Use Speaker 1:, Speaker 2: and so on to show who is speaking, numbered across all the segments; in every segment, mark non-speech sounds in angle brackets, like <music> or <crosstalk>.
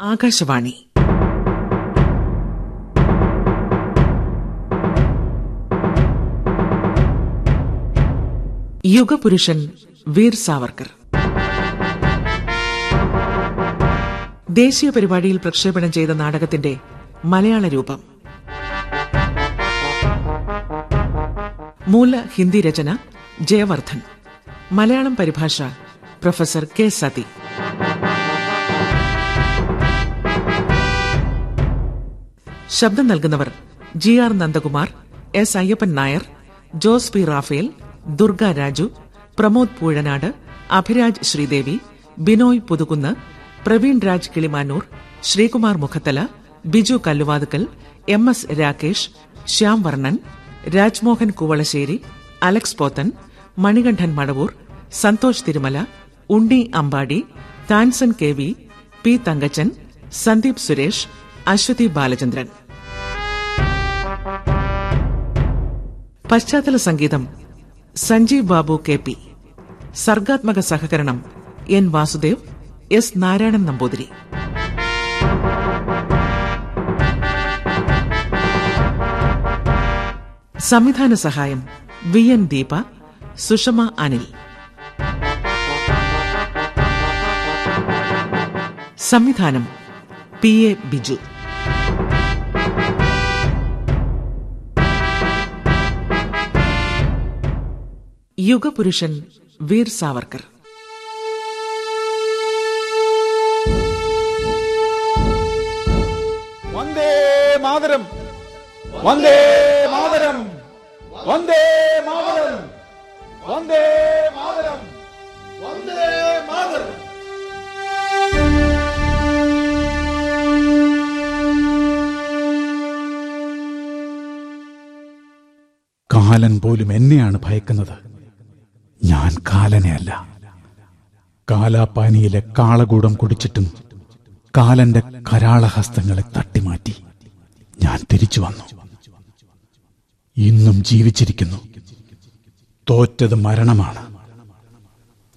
Speaker 1: ആകാശവാണി. യുഗപുരുഷൻ വീർ സാവർക്കർ. ദേശീയ പരിപാടിയിൽ പ്രക്ഷേപണം ചെയ്ത നാടകത്തിന്റെ മലയാള രൂപം. മൂല ഹിന്ദി രചന ജയവർദ്ധൻ. മലയാളം പരിഭാഷ പ്രൊഫസർ കെ സതി. ശബ്ദം നൽകുന്നവർ G R Nandakumar S Ayyappan Nair Jose P Raphael Durga Raju Pramod Poozhanad Abhiraj Sreedevi Binoy Puthukunnu Praveen Raj Kilimanoor Sreekumar Mukhathala Biju Kalluvathukkal M S Rakesh Shyam Varnan Rajmohan Koovalassery Alex Pothan Manikandan Madavoor Santhosh Thirumala Unni Ambadi Tansen K V P Thankachan Sandeep Suresh Aswathy Balachandran. പശ്ചാത്തല സംഗീതം Sanjeev Babu K P. സർഗാത്മക സഹകരണം N Vasudev S Narayanan Namboothiri. സംവിധാന സഹായം V N Deepa Sushama Anil. സംവിധാനം P A Biju. യുഗപുരുഷൻ വീർ സാവർക്കർ.
Speaker 2: വന്ദേ മാതരം. വന്ദേ മാതരം. വന്ദേ മാതരം. വന്ദേ മാതരം. വന്ദേ മാതരം.
Speaker 3: കാലൻ പോലും എന്നെയാണ് ഭയക്കുന്നത്. ഞാൻ കാലനെയല്ല. കാലാപ്പാനിയിലെ കാളകൂടം കുടിച്ചിട്ടും കാലന്റെ കരാളഹസ്തങ്ങളെ തട്ടിമാറ്റി ഞാൻ തിരിച്ചു വന്നു. ഇന്നും ജീവിച്ചിരിക്കുന്നു. തോറ്റത് മരണമാണ്.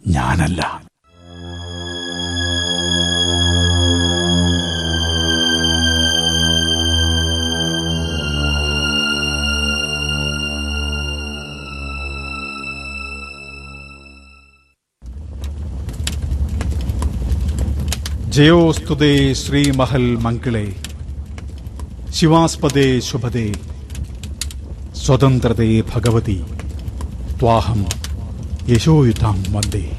Speaker 3: ഞാനല്ല. ജയോസ്തുതേ ശ്രീമഹൽ മംഗളേ. ശിവാസ്പദേ ശുഭദേ. സ്വതന്ത്രതേ ഭഗവതി. ത്വാഹം യശോയുധാം വന്ദേ.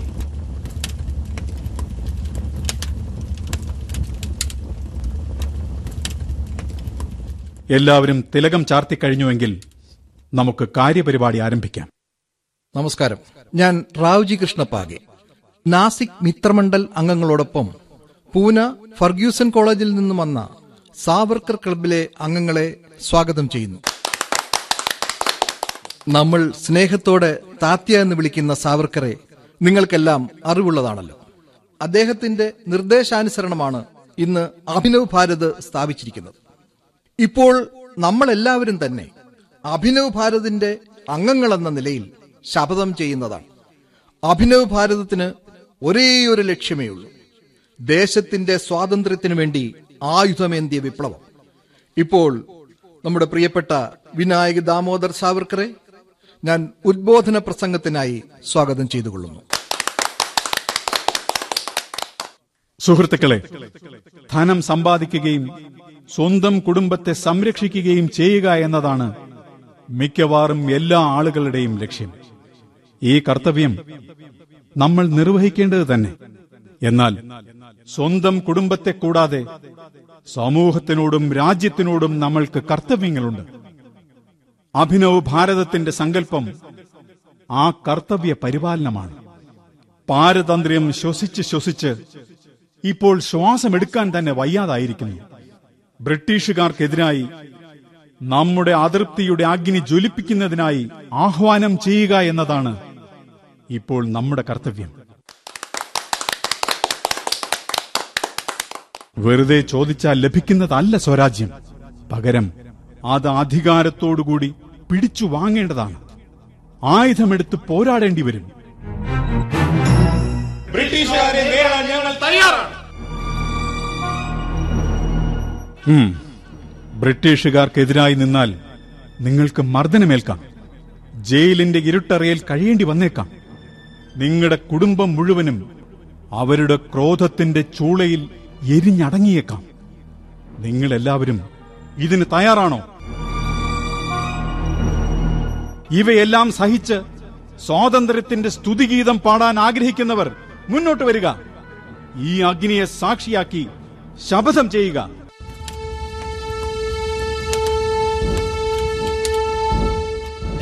Speaker 3: എല്ലാവരും തിലകം ചാർത്തിക്കഴിഞ്ഞുവെങ്കിൽ നമുക്ക് കാര്യപരിപാടി ആരംഭിക്കാം.
Speaker 4: നമസ്കാരം. ഞാൻ റാവുജി കൃഷ്ണപ്പാകെ. നാസിക് മിത്രമണ്ഡൽ അംഗങ്ങളോടൊപ്പം പൂന ഫർഗ്യൂസൺ കോളേജിൽ നിന്നും വന്ന സാവർക്കർ ക്ലബിലെ അംഗങ്ങളെ സ്വാഗതം ചെയ്യുന്നു. നമ്മൾ സ്നേഹത്തോടെ താത്യ എന്ന് വിളിക്കുന്ന സാവർക്കറെ നിങ്ങൾക്കെല്ലാം അറിവുള്ളതാണല്ലോ. അദ്ദേഹത്തിന്റെ നിർദ്ദേശാനുസരണമാണ് ഇന്ന് അഭിനവ് ഭാരത് സ്ഥാപിച്ചിരിക്കുന്നത്. ഇപ്പോൾ നമ്മളെല്ലാവരും തന്നെ അഭിനവ് ഭാരതിന്റെ അംഗങ്ങളെന്ന നിലയിൽ ശപഥം ചെയ്യുന്നതാണ്. അഭിനവ് ഭാരതത്തിന് ഒരേയൊരു ലക്ഷ്യമേ ഉള്ളൂ ദേശത്തിന്റെ സ്വാതന്ത്ര്യത്തിനു വേണ്ടി ആയുധമേന്തിയ വിപ്ലവം. ഇപ്പോൾ നമ്മുടെ പ്രിയപ്പെട്ട വിനായക് ദാമോദർ സാവർക്കറെ ഞാൻ ഉദ്ബോധന പ്രസംഗത്തിനായി സ്വാഗതം ചെയ്തുകൊള്ളുന്നു.
Speaker 3: സുഹൃത്തുക്കളെ ധനം സമ്പാദിക്കുകയും സ്വന്തം കുടുംബത്തെ സംരക്ഷിക്കുകയും ചെയ്യുക എന്നതാണ് മിക്കവാറും എല്ലാ ആളുകളുടെയും ലക്ഷ്യം. ഈ കർത്തവ്യം നമ്മൾ നിർവഹിക്കേണ്ടത് തന്നെ. എന്നാൽ സ്വന്തം കുടുംബത്തെ കൂടാതെ സമൂഹത്തിനോടും രാജ്യത്തിനോടും നമ്മൾക്ക് കർത്തവ്യങ്ങളുണ്ട്. അഭിനവ് ഭാരതത്തിന്റെ സങ്കല്പം ആ കർത്തവ്യ പരിപാലനമാണ്. പാരതന്ത്ര്യം ശ്വസിച്ച് ശ്വസിച്ച് ഇപ്പോൾ ശ്വാസമെടുക്കാൻ തന്നെ വയ്യാതായിരിക്കുന്നു. ബ്രിട്ടീഷുകാർക്കെതിരായി നമ്മുടെ അതൃപ്തിയുടെ അഗ്നി ജ്വലിപ്പിക്കുന്നതിനായി ആഹ്വാനം ചെയ്യുക എന്നതാണ് ഇപ്പോൾ നമ്മുടെ കർത്തവ്യം. വെറുതെ ചോദിച്ചാൽ ലഭിക്കുന്നതല്ല സ്വരാജ്യം. പകരം അത് അധികാരത്തോടുകൂടി പിടിച്ചു വാങ്ങേണ്ടതാണ്. ആയുധമെടുത്ത് പോരാടേണ്ടി വരും.
Speaker 2: ബ്രിട്ടീഷുകാരെ നേരിടാൻ ഞങ്ങൾ തയ്യാറാണ്.
Speaker 3: ഉം. ബ്രിട്ടീഷുകാർക്കെതിരായി നിന്നാൽ നിങ്ങൾക്ക് മർദ്ദനമേൽക്കാം. ജയിലിന്റെ ഇരുട്ടറയിൽ കഴിയേണ്ടി വന്നേക്കാം. നിങ്ങളുടെ കുടുംബം മുഴുവനും അവരുടെ ക്രോധത്തിന്റെ ചൂളയിൽ എരിഞ്ഞടങ്ങിയേക്കാം. നിങ്ങളെല്ലാവരും ഇതിന് തയ്യാറാണോ? ഇവയെല്ലാം സഹിച്ച് സ്വാതന്ത്ര്യത്തിന്റെ സ്തുതിഗീതം പാടാൻ ആഗ്രഹിക്കുന്നവർ മുന്നോട്ട് വരിക. ഈ അഗ്നിയെ സാക്ഷിയാക്കി ശപഥം ചെയ്യുക.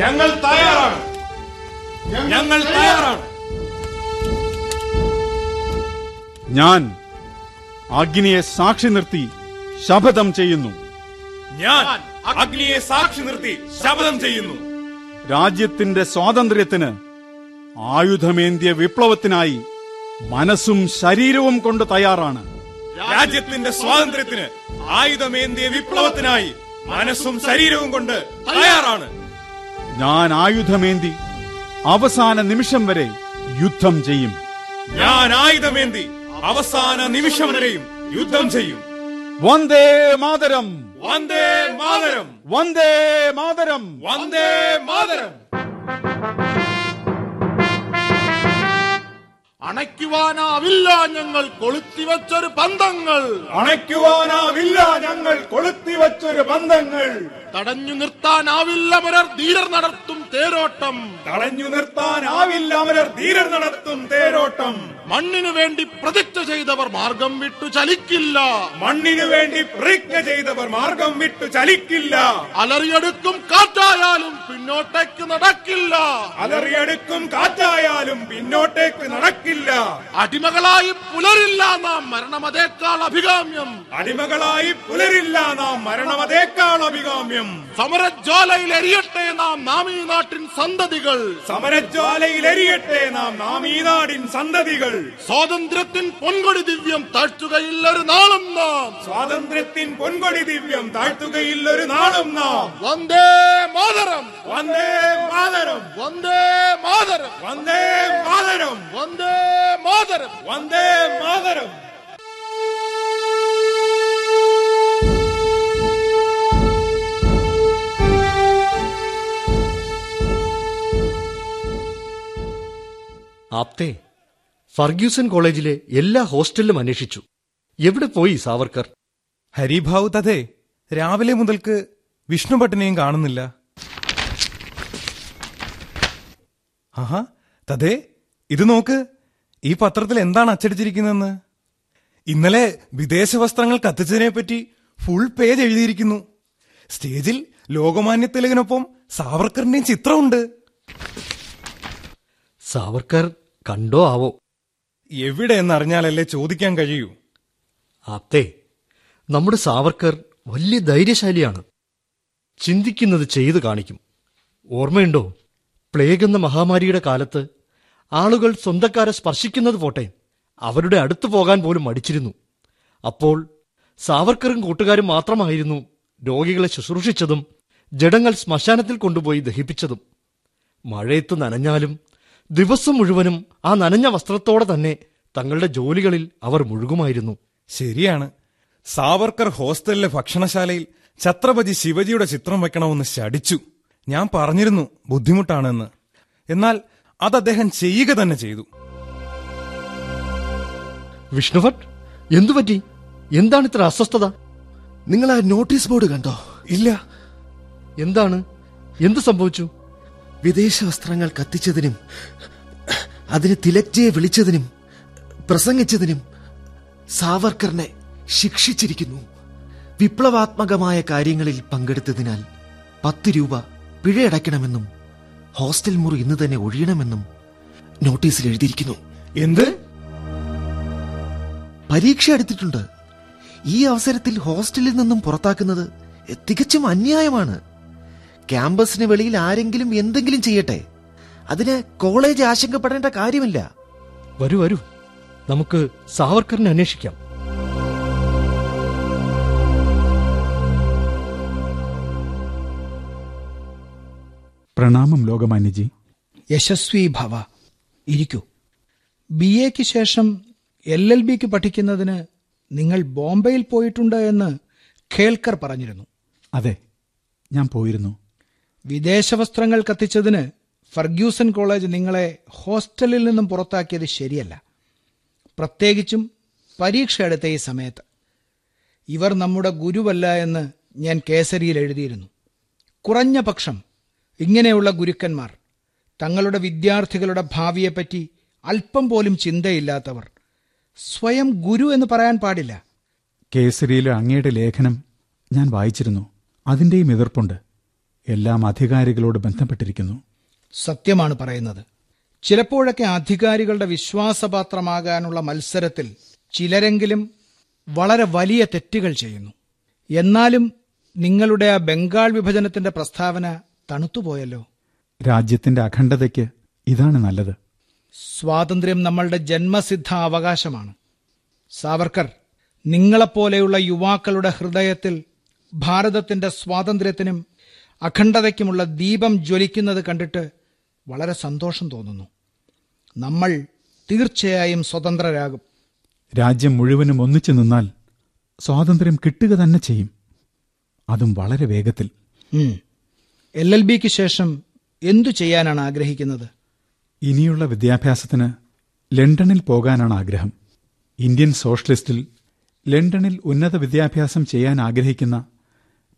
Speaker 2: ഞങ്ങൾ തയ്യാറാണ്. ഞങ്ങൾ തയ്യാറാണ്.
Speaker 3: ഞാൻ അഗ്നിയെ സാക്ഷി നിർത്തി ശപഥം ചെയ്യുന്നു.
Speaker 2: ഞാൻ അഗ്നിയെ സാക്ഷി നിർത്തി ശപഥം ചെയ്യുന്നു.
Speaker 3: രാജ്യത്തിന്റെ സ്വാതന്ത്ര്യത്തിന് ആയുധമേന്തിയ വിപ്ലവത്തിനായി മനസ്സും ശരീരവും കൊണ്ട് തയ്യാറാണ്.
Speaker 2: രാജ്യത്തിന്റെ സ്വാതന്ത്ര്യത്തിന് ആയുധമേന്തിയ വിപ്ലവത്തിനായി മനസ്സും ശരീരവും കൊണ്ട് തയ്യാറാണ്.
Speaker 3: ഞാൻ ആയുധമേന്തി അവസാന നിമിഷം വരെ യുദ്ധം ചെയ്യും.
Speaker 2: ഞാൻ ആയുധമേന്തി അവസാന നിമിഷം വരെയും യുദ്ധം ചെയ്യും.
Speaker 3: വന്ദേ മാതരം.
Speaker 2: വന്ദേ മാതരം.
Speaker 3: വന്ദേ മാതരം.
Speaker 2: വന്ദേ മാതരം.
Speaker 5: അണയ്ക്കുവാനാവില്ല ഞങ്ങൾ കൊളുത്തി കൊളുത്തിവച്ചൊരു ബന്ധങ്ങൾ
Speaker 2: അണയ്ക്കുവാനാവില്ല ഞങ്ങൾ കൊളുത്തി കൊളുത്തിവച്ചൊരു ബന്ധങ്ങൾ
Speaker 5: തടഞ്ഞു നിർത്താനാവില്ല അവരർ ധീരർ നടത്തും തേരോട്ടം.
Speaker 2: തടഞ്ഞു നിർത്താനാവില്ല അവരർ ധീരർ നടത്തും തേരോട്ടം.
Speaker 5: മണ്ണിനു വേണ്ടി പ്രതിജ്ഞ ചെയ്തവർ മാർഗം വിട്ടു ചലിക്കില്ല.
Speaker 2: മണ്ണിനു വേണ്ടി പ്രതിജ്ഞ ചെയ്തവർ മാർഗം വിട്ടു ചലിക്കില്ല.
Speaker 5: അലറിയെടുക്കും കാറ്റായാലും പിന്നോട്ടേക്ക് നടക്കില്ല.
Speaker 2: അലറിയെടുക്കും കാറ്റായാലും പിന്നോട്ടേക്ക് നടക്കില്ല.
Speaker 5: അടിമകളായി പുലരില്ല നാം മരണമതേക്കാൾ അഭികാമ്യം.
Speaker 2: അടിമകളായി പുലരില്ല നാം മരണമതേക്കാൾ അഭികാമ്യം.
Speaker 5: സമരജ്വാലയിൽ എരിയട്ടെ നാം നാമീ നാട്ടിൻ സന്തതികൾ.
Speaker 2: സമരജ്വാലയിൽ എരിയട്ടെ നാം നാമീ നാടിൻ സന്തതികൾ.
Speaker 5: സ്വാതന്ത്ര്യത്തിൻ പൊൻകൊടി ദിവ്യം താഴ്ത്തുകയില്ലൊരു നാളും നാം.
Speaker 2: സ്വാതന്ത്ര്യത്തിൻ പൊൻകൊടി ദിവ്യം താഴ്ത്തുകയില്ലൊരു നാളും നാം.
Speaker 5: വന്ദേ മാതരം.
Speaker 2: വന്ദേ മാതരം.
Speaker 5: വന്ദേ മാതരം.
Speaker 2: വന്ദേ മാതരം.
Speaker 5: വന്ദേ മാതരം.
Speaker 2: വന്ദേ മാതരം.
Speaker 6: ആപ്തേ ഫർഗ്യൂസൺ കോളേജിലെ എല്ലാ ഹോസ്റ്റലിലും അന്വേഷിച്ചു. എവിടെ പോയി സാവർക്കർ?
Speaker 7: ഹരിഭാവ് തഥേ രാവിലെ മുതൽക്ക് വിഷ്ണുഭട്ടനെയും കാണുന്നില്ല. ആഹാ തഥേ ഇത് നോക്ക് ഈ പത്രത്തിൽ എന്താണ് അച്ചടിച്ചിരിക്കുന്നതെന്ന്? ഇന്നലെ വിദേശ വസ്ത്രങ്ങൾ കത്തിച്ചതിനെ പറ്റി ഫുൾ പേജ് എഴുതിയിരിക്കുന്നു. സ്റ്റേജിൽ ലോകമാന്യ തിലകിനൊപ്പം സാവർക്കറിന്റെയും ചിത്രമുണ്ട്.
Speaker 6: സാവർക്കർ കണ്ടോ ആവോ?
Speaker 7: എവിടെ എന്നറിഞ്ഞാലല്ലേ ചോദിക്കാൻ കഴിയൂ.
Speaker 6: ആപ്തേ നമ്മുടെ സാവർക്കർ വലിയ ധൈര്യശാലിയാണ്. ചിന്തിക്കുന്നത് ചെയ്തു കാണിക്കും. ഓർമ്മയുണ്ടോ? പ്ലേഗ് എന്ന മഹാമാരിയുടെ കാലത്ത് ആളുകൾ സ്വന്തക്കാരെ സ്പർശിക്കുന്നത് പോട്ടെ അവരുടെ അടുത്തു പോകാൻ പോലും മടിച്ചിരുന്നു. അപ്പോൾ സാവർക്കറും കൂട്ടുകാരും മാത്രമായിരുന്നു രോഗികളെ ശുശ്രൂഷിച്ചതും ജഡങ്ങൾ ശ്മശാനത്തിൽ കൊണ്ടുപോയി ദഹിപ്പിച്ചതും. മഴയത്ത് നനഞ്ഞാലും ദിവസം മുഴുവനും ആ നനഞ്ഞ വസ്ത്രത്തോടെ തന്നെ തങ്ങളുടെ ജോലികളിൽ അവർ മുഴുകുമായിരുന്നു.
Speaker 7: ശരിയാണ്. സാവർക്കർ ഹോസ്റ്റലിലെ ഭക്ഷണശാലയിൽ ഛത്രപതി ശിവജിയുടെ ചിത്രം വെക്കണമെന്ന് ശടിച്ചു ഞാൻ പറഞ്ഞിരുന്നു ബുദ്ധിമുട്ടാണെന്ന്. എന്നാൽ അത് അദ്ദേഹം ചെയ്യുക തന്നെ ചെയ്തു.
Speaker 6: വിഷ്ണുഭട്ട് എന്തുപറ്റി? എന്താണ് ഇത്ര അസ്വസ്ഥത?
Speaker 8: നിങ്ങൾ ആ നോട്ടീസ് ബോർഡ് കണ്ടോ?
Speaker 7: ഇല്ല.
Speaker 6: എന്താണ്? എന്ത് സംഭവിച്ചു?
Speaker 9: വിദേശ വസ്ത്രങ്ങൾ കത്തിച്ചതിനും അതിന് തിലക്ജയെ വിളിച്ചതിനും പ്രസംഗിച്ചതിനും സാവർക്കറിനെ ശിക്ഷിച്ചിരിക്കുന്നു. വിപ്ലവാത്മകമായ കാര്യങ്ങളിൽ പങ്കെടുത്തതിനാൽ പത്ത് രൂപ പിഴയടയ്ക്കണമെന്നും ഹോസ്റ്റൽ മുറി ഇന്ന് തന്നെ ഒഴിയണമെന്നും നോട്ടീസിൽ എഴുതിയിരിക്കുന്നു.
Speaker 7: എന്ത്?
Speaker 9: പരീക്ഷ എടുത്തിട്ടുണ്ട്. ഈ അവസരത്തിൽ ഹോസ്റ്റലിൽ നിന്നും പുറത്താക്കുന്നത് തികച്ചും അന്യായമാണ്. ക്യാമ്പസിന് വെളിയിൽ ആരെങ്കിലും എന്തെങ്കിലും ചെയ്യട്ടെ. അതിന് കോളേജ് ആശങ്കപ്പെടേണ്ട കാര്യമില്ല.
Speaker 6: വരൂ വരൂ. നമുക്ക് സാവർക്കറിനെ അന്വേഷിക്കാം.
Speaker 3: പ്രണാമം ലോകമാന്യജി.
Speaker 10: യശസ്വി ഭവ. ഇരിക്കൂ. ബി എക്ക് ശേഷം എൽ എൽ ബിക്ക് പഠിക്കുന്നതിന് നിങ്ങൾ ബോംബെയിൽ പോയിട്ടുണ്ട് എന്ന് ഖേൽക്കർ പറഞ്ഞിരുന്നു.
Speaker 3: അതെ ഞാൻ പോയിരുന്നു.
Speaker 10: വിദേശ വസ്ത്രങ്ങൾ കത്തിച്ചതിന് ഫർഗ്യൂസൺ കോളേജ് നിങ്ങളെ ഹോസ്റ്റലിൽ നിന്നും പുറത്താക്കിയത് ശരിയല്ല. പ്രത്യേകിച്ചും പരീക്ഷ എടുത്ത ഈ സമയത്ത്. ഇവർ നമ്മുടെ ഗുരുവല്ല എന്ന് ഞാൻ കേസരിയിൽ എഴുതിയിരുന്നു. കുറഞ്ഞ പക്ഷം ഇങ്ങനെയുള്ള ഗുരുക്കന്മാർ തങ്ങളുടെ വിദ്യാർത്ഥികളുടെ ഭാവിയെപ്പറ്റി അല്പം പോലും ചിന്തയില്ലാത്തവർ സ്വയം ഗുരു എന്ന് പറയാൻ പാടില്ല.
Speaker 3: കേസരിയിലെ അങ്ങയുടെ ലേഖനം ഞാൻ വായിച്ചിരുന്നു. അതിന്റെയും എതിർപ്പുണ്ട്. എല്ലാം അധികാരികളോട് ബന്ധപ്പെട്ടിരിക്കുന്നു.
Speaker 10: സത്യമാണ് പറയുന്നത്. ചിലപ്പോഴൊക്കെ അധികാരികളുടെ വിശ്വാസപാത്രമാകാനുള്ള മത്സരത്തിൽ ചിലരെങ്കിലും വളരെ വലിയ തെറ്റുകൾ ചെയ്യുന്നു. എന്നാലും നിങ്ങളുടെ ആ ബംഗാൾ വിഭജനത്തിന്റെ പ്രസ്താവന തണുത്തുപോയല്ലോ.
Speaker 3: രാജ്യത്തിന്റെ അഖണ്ഡതയ്ക്ക് ഇതാണ് നല്ലത്.
Speaker 10: സ്വാതന്ത്ര്യം നമ്മളുടെ ജന്മസിദ്ധ അവകാശമാണ്. സാവർക്കർ നിങ്ങളെപ്പോലെയുള്ള യുവാക്കളുടെ ഹൃദയത്തിൽ ഭാരതത്തിന്റെ സ്വാതന്ത്ര്യത്തിനും അഖണ്ഡതയ്ക്കുമുള്ള ദീപം ജ്വലിക്കുന്നത് കണ്ടിട്ട് വളരെ സന്തോഷം തോന്നുന്നു. നമ്മൾ തീർച്ചയായും സ്വതന്ത്രരാകും.
Speaker 3: രാജ്യം മുഴുവനും ഒന്നിച്ചു നിന്നാൽ സ്വാതന്ത്ര്യം കിട്ടുക തന്നെ ചെയ്യും. അതും വളരെ വേഗത്തിൽ.
Speaker 10: എൽ എൽ ബിക്ക് ശേഷം എന്തു ചെയ്യാനാണ് ആഗ്രഹിക്കുന്നത്?
Speaker 3: ഇനിയുള്ള വിദ്യാഭ്യാസത്തിന് ലണ്ടനിൽ പോകാനാണ് ആഗ്രഹം. ഇന്ത്യൻ സോഷ്യലിസ്റ്റിൽ ലണ്ടനിൽ ഉന്നത വിദ്യാഭ്യാസം ചെയ്യാൻ ആഗ്രഹിക്കുന്ന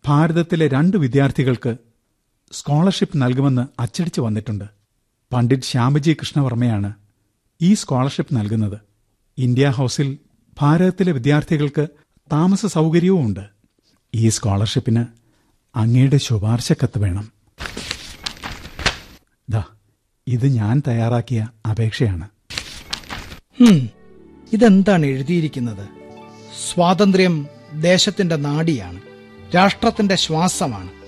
Speaker 3: ഭാരതത്തിലെ രണ്ട് വിദ്യാർത്ഥികൾക്ക് സ്കോളർഷിപ്പ് നൽകുമെന്ന് അച്ചടിച്ചു വന്നിട്ടുണ്ട്. പണ്ഡിറ്റ് ശ്യാമജി കൃഷ്ണവർമ്മയാണ് ഈ സ്കോളർഷിപ്പ് നൽകുന്നത്. ഇന്ത്യ ഹൗസിൽ ഭാരതത്തിലെ വിദ്യാർത്ഥികൾക്ക് താമസ സൗകര്യവുമുണ്ട് ഈ സ്കോളർഷിപ്പിന് അങ്ങയുടെ ശുപാർശ കത്ത് വേണം. ദാ ഇത് ഞാൻ തയ്യാറാക്കിയ അപേക്ഷയാണ്.
Speaker 10: ഇതെന്താണ് എഴുതിയിരിക്കുന്നത്? സ്വാതന്ത്ര്യം ദേശത്തിന്റെ നാടിയാണ് രാഷ്ട്രത്തിന്റെ ശ്വാസമാണ്.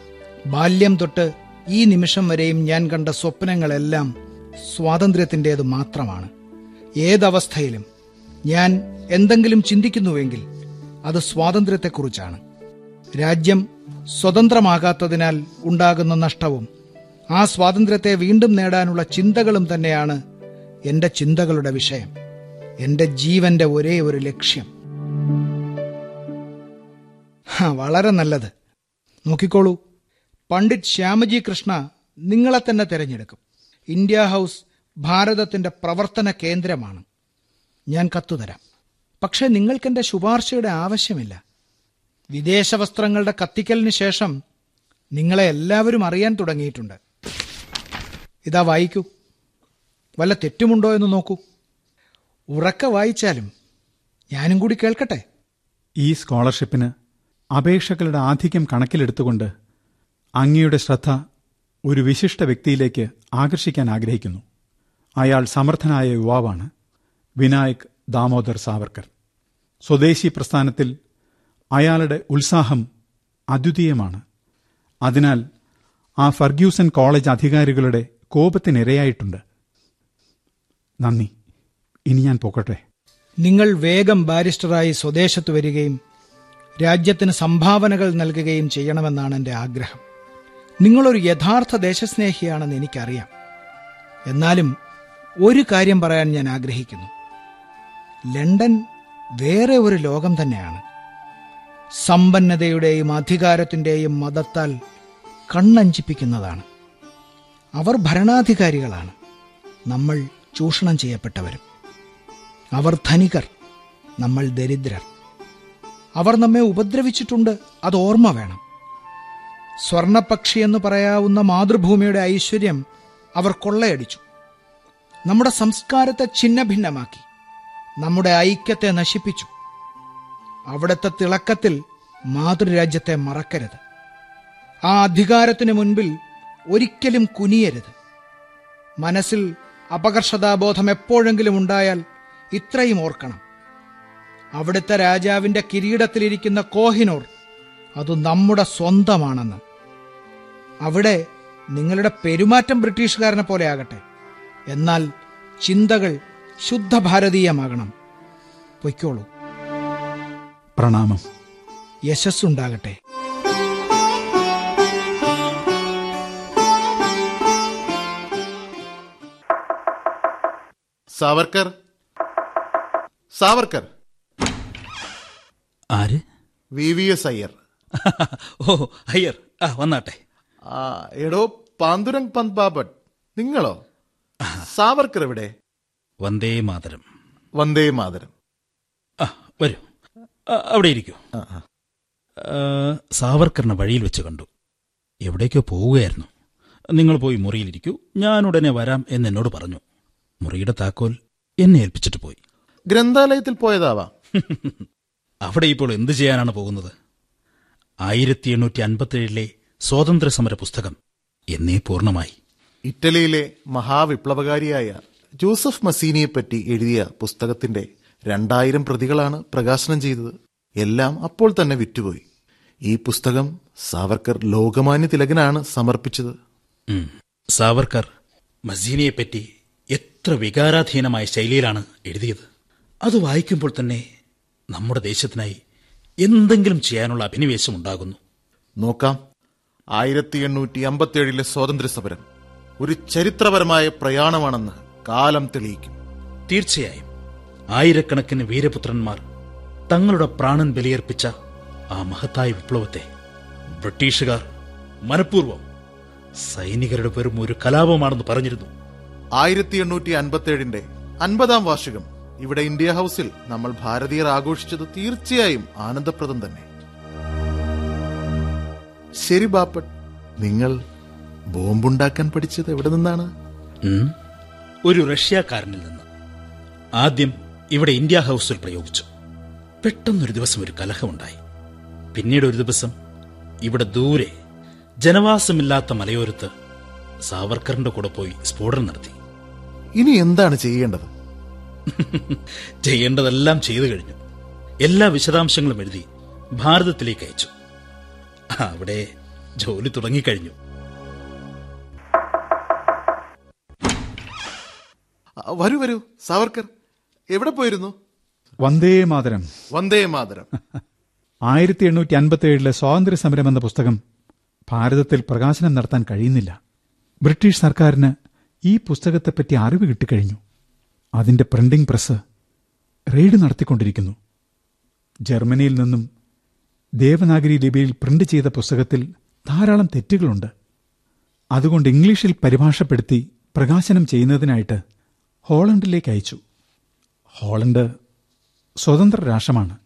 Speaker 10: ബാല്യം തൊട്ട് ഈ നിമിഷം വരെയും ഞാൻ കണ്ട സ്വപ്നങ്ങളെല്ലാം സ്വാതന്ത്ര്യത്തിന്റെത് മാത്രമാണ്. ഏതവസ്ഥയിലും ഞാൻ എന്തെങ്കിലും ചിന്തിക്കുന്നുവെങ്കിൽ അത് സ്വാതന്ത്ര്യത്തെക്കുറിച്ചാണ്. രാജ്യം സ്വതന്ത്രമാകാത്തതിനാൽ ഉണ്ടാകുന്ന നഷ്ടവും ആ സ്വാതന്ത്ര്യത്തെ വീണ്ടും നേടാനുള്ള ചിന്തകളും തന്നെയാണ് എന്റെ ചിന്തകളുടെ വിഷയം. എന്റെ ജീവന്റെ ഒരേ ഒരു ലക്ഷ്യം. വളരെ നല്ലത്. നോക്കിക്കോളൂ. പണ്ഡിറ്റ് ശ്യാമജി കൃഷ്ണ നിങ്ങളെ തന്നെ തിരഞ്ഞെടുക്കും. ഇന്ത്യ ഹൗസ് ഭാരതത്തിന്റെ പ്രവർത്തന കേന്ദ്രമാണ്. ഞാൻ കത്തുതരാം. പക്ഷേ നിങ്ങൾക്കെന്റെ ശുപാർശയുടെ ആവശ്യമില്ല. വിദേശ വസ്ത്രങ്ങളുടെ കത്തിക്കലിന് ശേഷം നിങ്ങളെ എല്ലാവരും അറിയാൻ തുടങ്ങിയിട്ടുണ്ട്. ഇതാ വായിക്കൂ. വല്ല തെറ്റുമുണ്ടോ എന്ന് നോക്കൂ. ഉറക്ക വായിച്ചാലും ഞാനും കൂടി കേൾക്കട്ടെ?
Speaker 3: ഈ സ്കോളർഷിപ്പിന് അപേക്ഷകളുടെ ആധിക്യം കണക്കിലെടുത്തുകൊണ്ട് അങ്ങയുടെ ശ്രദ്ധ ഒരു വിശിഷ്ട വ്യക്തിയിലേക്ക് ആകർഷിക്കാൻ ആഗ്രഹിക്കുന്നു. അയാൾ സമർത്ഥനായ യുവാവാണ് വിനായക് ദാമോദർ സാവർക്കർ. സ്വദേശി പ്രസ്ഥാനത്തിൽ അയാളുടെ ഉത്സാഹം അദ്വിതീയമാണ്. അതിനാൽ ആ ഫർഗ്യൂസൺ കോളേജ് അധികാരികളുടെ കോപത്തിനിരയായിട്ടുണ്ട്. നന്ദി. ഇനി ഞാൻ പോകട്ടെ
Speaker 10: നിങ്ങൾ വേഗം ബാരിസ്റ്ററായി സ്വദേശത്ത് വരികയും രാജ്യത്തിന് സംഭാവനകൾ നൽകുകയും ചെയ്യണമെന്നാണ് എന്റെ ആഗ്രഹം. നിങ്ങളൊരു യഥാർത്ഥ ദേശസ്നേഹിയാണെന്ന് എനിക്കറിയാം. എന്നാലും ഒരു കാര്യം പറയാൻ ഞാൻ ആഗ്രഹിക്കുന്നു. ലണ്ടൻ വേറെ ഒരു ലോകം തന്നെയാണ്. സമ്പന്നതയുടെയും അധികാരത്തിന്റെയും മതത്താൽ കണ്ണഞ്ചിപ്പിക്കുന്നതാണ്. അവർ ഭരണാധികാരികളാണ്. നമ്മൾ ചൂഷണം ചെയ്യപ്പെട്ടവരും. അവർ ധനികർ. നമ്മൾ ദരിദ്രർ. അവർ നമ്മെ ഉപദ്രവിച്ചിട്ടുണ്ട്. അത് ഓർമ്മ വേണം. സ്വർണപക്ഷി എന്ന് പറയാവുന്ന മാതൃഭൂമിയുടെ ഐശ്വര്യം അവർ കൊള്ളയടിച്ചു. നമ്മുടെ സംസ്കാരത്തെ ഛിന്നഭിന്നമാക്കി. നമ്മുടെ ഐക്യത്തെ നശിപ്പിച്ചു. അവിടുത്തെ തിളക്കത്തിൽ മാതൃരാജ്യത്തെ മറക്കരുത്. ആ അധികാരത്തിന് മുൻപിൽ ഒരിക്കലും കുനിയരുത്. മനസ്സിൽ അപകർഷതാബോധം എപ്പോഴെങ്കിലും ഉണ്ടായാൽ ഇത്രയും ഓർക്കണം. അവിടുത്തെ രാജാവിന്റെ കിരീടത്തിലിരിക്കുന്ന കോഹിനോർ അത് നമ്മുടെ സ്വന്തമാണെന്ന്. അവിടെ നിങ്ങളുടെ പെരുമാറ്റം ബ്രിട്ടീഷുകാരനെ പോലെ ആകട്ടെ. എന്നാൽ ചിന്തകൾ ശുദ്ധ ഭാരതീയമാകണം പൊയ്ക്കോളൂ.
Speaker 3: പ്രണാമം.
Speaker 10: യശസ്സുണ്ടാകട്ടെ.
Speaker 11: സാവർക്കർ. സാവർക്കർ.
Speaker 12: ആര്?
Speaker 11: V V S Aiyar. <laughs> ഓ അയ്യർ. ആ വന്നാട്ടെ.
Speaker 13: എടോ പാന്തുരങ് പന്ത് ബാബട്ട് നിങ്ങളോ? സാവർക്കർ എവിടെ?
Speaker 11: വന്ദേ മാതരം.
Speaker 13: വന്ദേ മാതരം.
Speaker 11: വരൂ. അവിടെ ഇരിക്കൂ. സാവർക്കറിനെ വഴിയിൽ വെച്ച് കണ്ടു. എവിടേക്കോ പോവുകയായിരുന്നു. നിങ്ങൾ പോയി മുറിയിലിരിക്കൂ. ഞാൻ ഉടനെ വരാം എന്ന് എന്നോട് പറഞ്ഞു. മുറിയുടെ താക്കോൽ എന്നെ ഏൽപ്പിച്ചിട്ട് പോയി.
Speaker 13: ഗ്രന്ഥാലയത്തിൽ പോയതാവാം. <laughs>
Speaker 11: അവിടെ ഇപ്പോൾ എന്തു ചെയ്യാനാണ് പോകുന്നത്? ആയിരത്തി എണ്ണൂറ്റി അൻപത്തിയേഴിലെ സ്വാതന്ത്ര്യ സമര പുസ്തകം എന്നേ പൂർണമായി.
Speaker 13: ഇറ്റലിയിലെ മഹാവിപ്ലവകാരിയായ ജോസഫ് മസീനിയെപ്പറ്റി എഴുതിയ പുസ്തകത്തിന്റെ രണ്ടായിരം പ്രതികളാണ് പ്രകാശനം ചെയ്തത്. എല്ലാം അപ്പോൾ തന്നെ വിറ്റുപോയി. ഈ പുസ്തകം സാവർക്കർ ലോകമാന്യ തിലകനാണ് സമർപ്പിച്ചത്.
Speaker 11: സാവർക്കർ മസീനിയെപ്പറ്റി എത്ര വികാരാധീനമായ ശൈലിയിലാണ് എഴുതിയത്. അത് വായിക്കുമ്പോൾ തന്നെ നമ്മുടെ ദേശത്തിനായി എന്തെങ്കിലും ചെയ്യാനുള്ള അഭിനിവേശം ഉണ്ടാകുന്നു
Speaker 13: നോക്കാം. ആയിരത്തി എണ്ണൂറ്റി അമ്പത്തിയേഴിലെ സ്വാതന്ത്ര്യ സമരം ഒരു ചരിത്രപരമായ പ്രയാണമാണെന്ന് കാലം തെളിയിക്കും.
Speaker 11: തീർച്ചയായും ആയിരക്കണക്കിന് വീരപുത്രന്മാർ തങ്ങളുടെ പ്രാണൻ ബലിയർപ്പിച്ച ആ മഹത്തായ വിപ്ലവത്തെ ബ്രിട്ടീഷുകാർ മനഃപൂർവം സൈനികരുടെ വെറും ഒരു കലാപമാണെന്ന് പറഞ്ഞിരുന്നു.
Speaker 13: ആയിരത്തി എണ്ണൂറ്റി അൻപത്തിയേഴിന്റെ അൻപതാം വാർഷികം ഇവിടെ ഇന്ത്യ ഹൗസിൽ നമ്മൾ ഭാരതീയർ ആഘോഷിച്ചത് തീർച്ചയായും ആനന്ദപ്രദം തന്നെ. ശരി ബാപ്പട്ട് നിങ്ങൾ ബോംബുണ്ടാക്കാൻ പഠിച്ചത് എവിടെ നിന്നാണ്?
Speaker 11: ഒരു റഷ്യക്കാരനിൽ നിന്ന്. ആദ്യം ഇവിടെ ഇന്ത്യ ഹൗസിൽ പ്രയോഗിച്ചു. പെട്ടെന്നൊരു ദിവസം ഒരു കലഹമുണ്ടായി. പിന്നീട് ഒരു ദിവസം ഇവിടെ ദൂരെ ജനവാസമില്ലാത്ത മലയോരത്ത് സാവർക്കറിന്റെ കൂടെ പോയി സ്ഫോടനം നടത്തി.
Speaker 13: ഇനി എന്താണ് ചെയ്യേണ്ടത്? <laughs>
Speaker 11: ചെയ്യേണ്ടതെല്ലാം ചെയ്തു കഴിഞ്ഞു. എല്ലാ വിശദാംശങ്ങളും എഴുതി ഭാരതത്തിലേക്ക് അയച്ചു. അവിടെ ജോലി തുടങ്ങിക്കഴിഞ്ഞു.
Speaker 13: വരൂ വരൂ. സാവർക്കർ എവിടെ പോയിരുന്നു?
Speaker 3: വന്ദേ മാതരം.
Speaker 13: വന്ദേ മാതരം. <laughs>
Speaker 3: ആയിരത്തി എണ്ണൂറ്റി അൻപത്തി ഏഴിലെ സ്വാതന്ത്ര്യ സമരം എന്ന പുസ്തകം ഭാരതത്തിൽ പ്രകാശനം നടത്താൻ കഴിയുന്നില്ല. ബ്രിട്ടീഷ് സർക്കാരിന് ഈ പുസ്തകത്തെപ്പറ്റി അറിവ് കിട്ടിക്കഴിഞ്ഞു. അതിന്റെ പ്രിന്റിംഗ് പ്രസ് റെയ്ഡ് നടത്തിക്കൊണ്ടിരിക്കുന്നു. ജർമ്മനിയിൽ നിന്നും ദേവനാഗരി ലിപിയിൽ പ്രിന്റ് ചെയ്ത പുസ്തകത്തിൽ ധാരാളം തെറ്റുകളുണ്ട്. അതുകൊണ്ട് ഇംഗ്ലീഷിൽ പരിഭാഷപ്പെടുത്തി പ്രകാശനം ചെയ്യുന്നതിനായിട്ട് ഹോളണ്ടിലേക്ക് അയച്ചു. ഹോളണ്ട് സ്വതന്ത്ര രാഷ്ട്രമാണ്.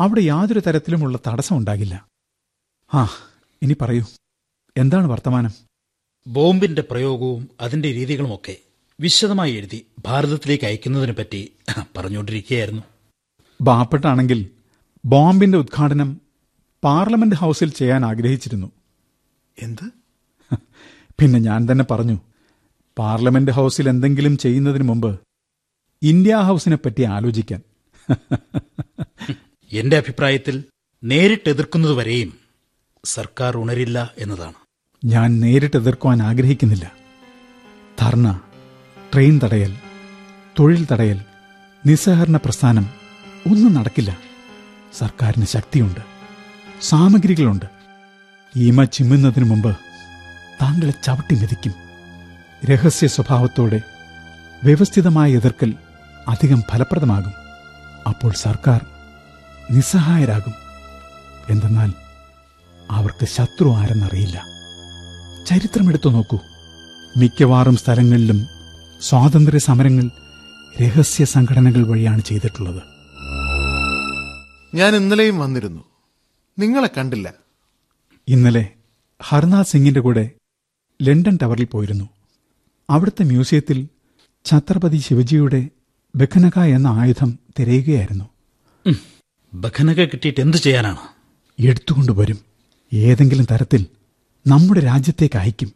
Speaker 3: അവിടെ യാതൊരു തരത്തിലുമുള്ള തടസ്സമുണ്ടാകില്ല ആ ഇനി പറയൂ. എന്താണ് വർത്തമാനം?
Speaker 11: ബോംബിന്റെ പ്രയോഗവും അതിന്റെ രീതികളുമൊക്കെ വിശദമായി എഴുതി ഭാരതത്തിലേക്ക് അയക്കുന്നതിനെ പറ്റി പറഞ്ഞുകൊണ്ടിരിക്കുകയായിരുന്നു.
Speaker 3: ബാപ്പട്ടാണെങ്കിൽ ബോംബിന്റെ ഉദ്ഘാടനം പാർലമെന്റ് ഹൌസിൽ ചെയ്യാൻ ആഗ്രഹിച്ചിരുന്നു.
Speaker 13: എന്ത്? <laughs>
Speaker 3: പിന്നെ ഞാൻ തന്നെ പറഞ്ഞു പാർലമെന്റ് ഹൌസിൽ എന്തെങ്കിലും ചെയ്യുന്നതിന് മുമ്പ് ഇന്ത്യ ഹൌസിനെ പറ്റി ആലോചിക്കാൻ. <laughs>
Speaker 11: എന്റെ അഭിപ്രായത്തിൽ നേരിട്ട് എതിർക്കുന്നതുവരെയും സർക്കാർ ഉണരില്ല എന്നതാണ്.
Speaker 3: ഞാൻ നേരിട്ട് എതിർക്കുവാൻ ആഗ്രഹിക്കുന്നില്ല. ധർണ ട്രെയിൻ തടയൽ തൊഴിൽ തടയൽ നിസ്സഹകരണ പ്രസ്ഥാനം ഒന്നും നടക്കില്ല. സർക്കാരിന് ശക്തിയുണ്ട്. സാമഗ്രികളുണ്ട്. ഈമ ചിമ്മുന്നതിന് മുമ്പ് താങ്കളെ ചവിട്ടി മെതിക്കും. രഹസ്യ സ്വഭാവത്തോടെ വ്യവസ്ഥിതമായ എതിർക്കൽ അധികം ഫലപ്രദമാകും. അപ്പോൾ സർക്കാർ നിസ്സഹായരാകും. എന്തെന്നാൽ അവർക്ക് ശത്രു ആരെന്നറിയില്ല. ചരിത്രമെടുത്തു നോക്കൂ. മിക്കവാറും സ്ഥലങ്ങളിലും സ്വാതന്ത്ര്യ സമരങ്ങൾ രഹസ്യ സംഘടനകൾ വഴിയാണ് ചെയ്തിട്ടുള്ളത്.
Speaker 13: ഞാൻ ഇന്നലെയും വന്നിരുന്നു. നിങ്ങളെ കണ്ടില്ല.
Speaker 3: ഇന്നലെ ഹർനാഥ് സിംഗിന്റെ കൂടെ ലണ്ടൻ ടവറിൽ പോയിരുന്നു. അവിടുത്തെ മ്യൂസിയത്തിൽ ഛത്രപതി ശിവജിയുടെ ബഖനക എന്ന ആയുധം തിരയുകയായിരുന്നു.
Speaker 11: ബഖനക കിട്ടിയിട്ട് എന്തു ചെയ്യാനാണ്?
Speaker 3: എടുത്തുകൊണ്ടുവരും ഏതെങ്കിലും തരത്തിൽ നമ്മുടെ രാജ്യത്തേക്ക് അയക്കും.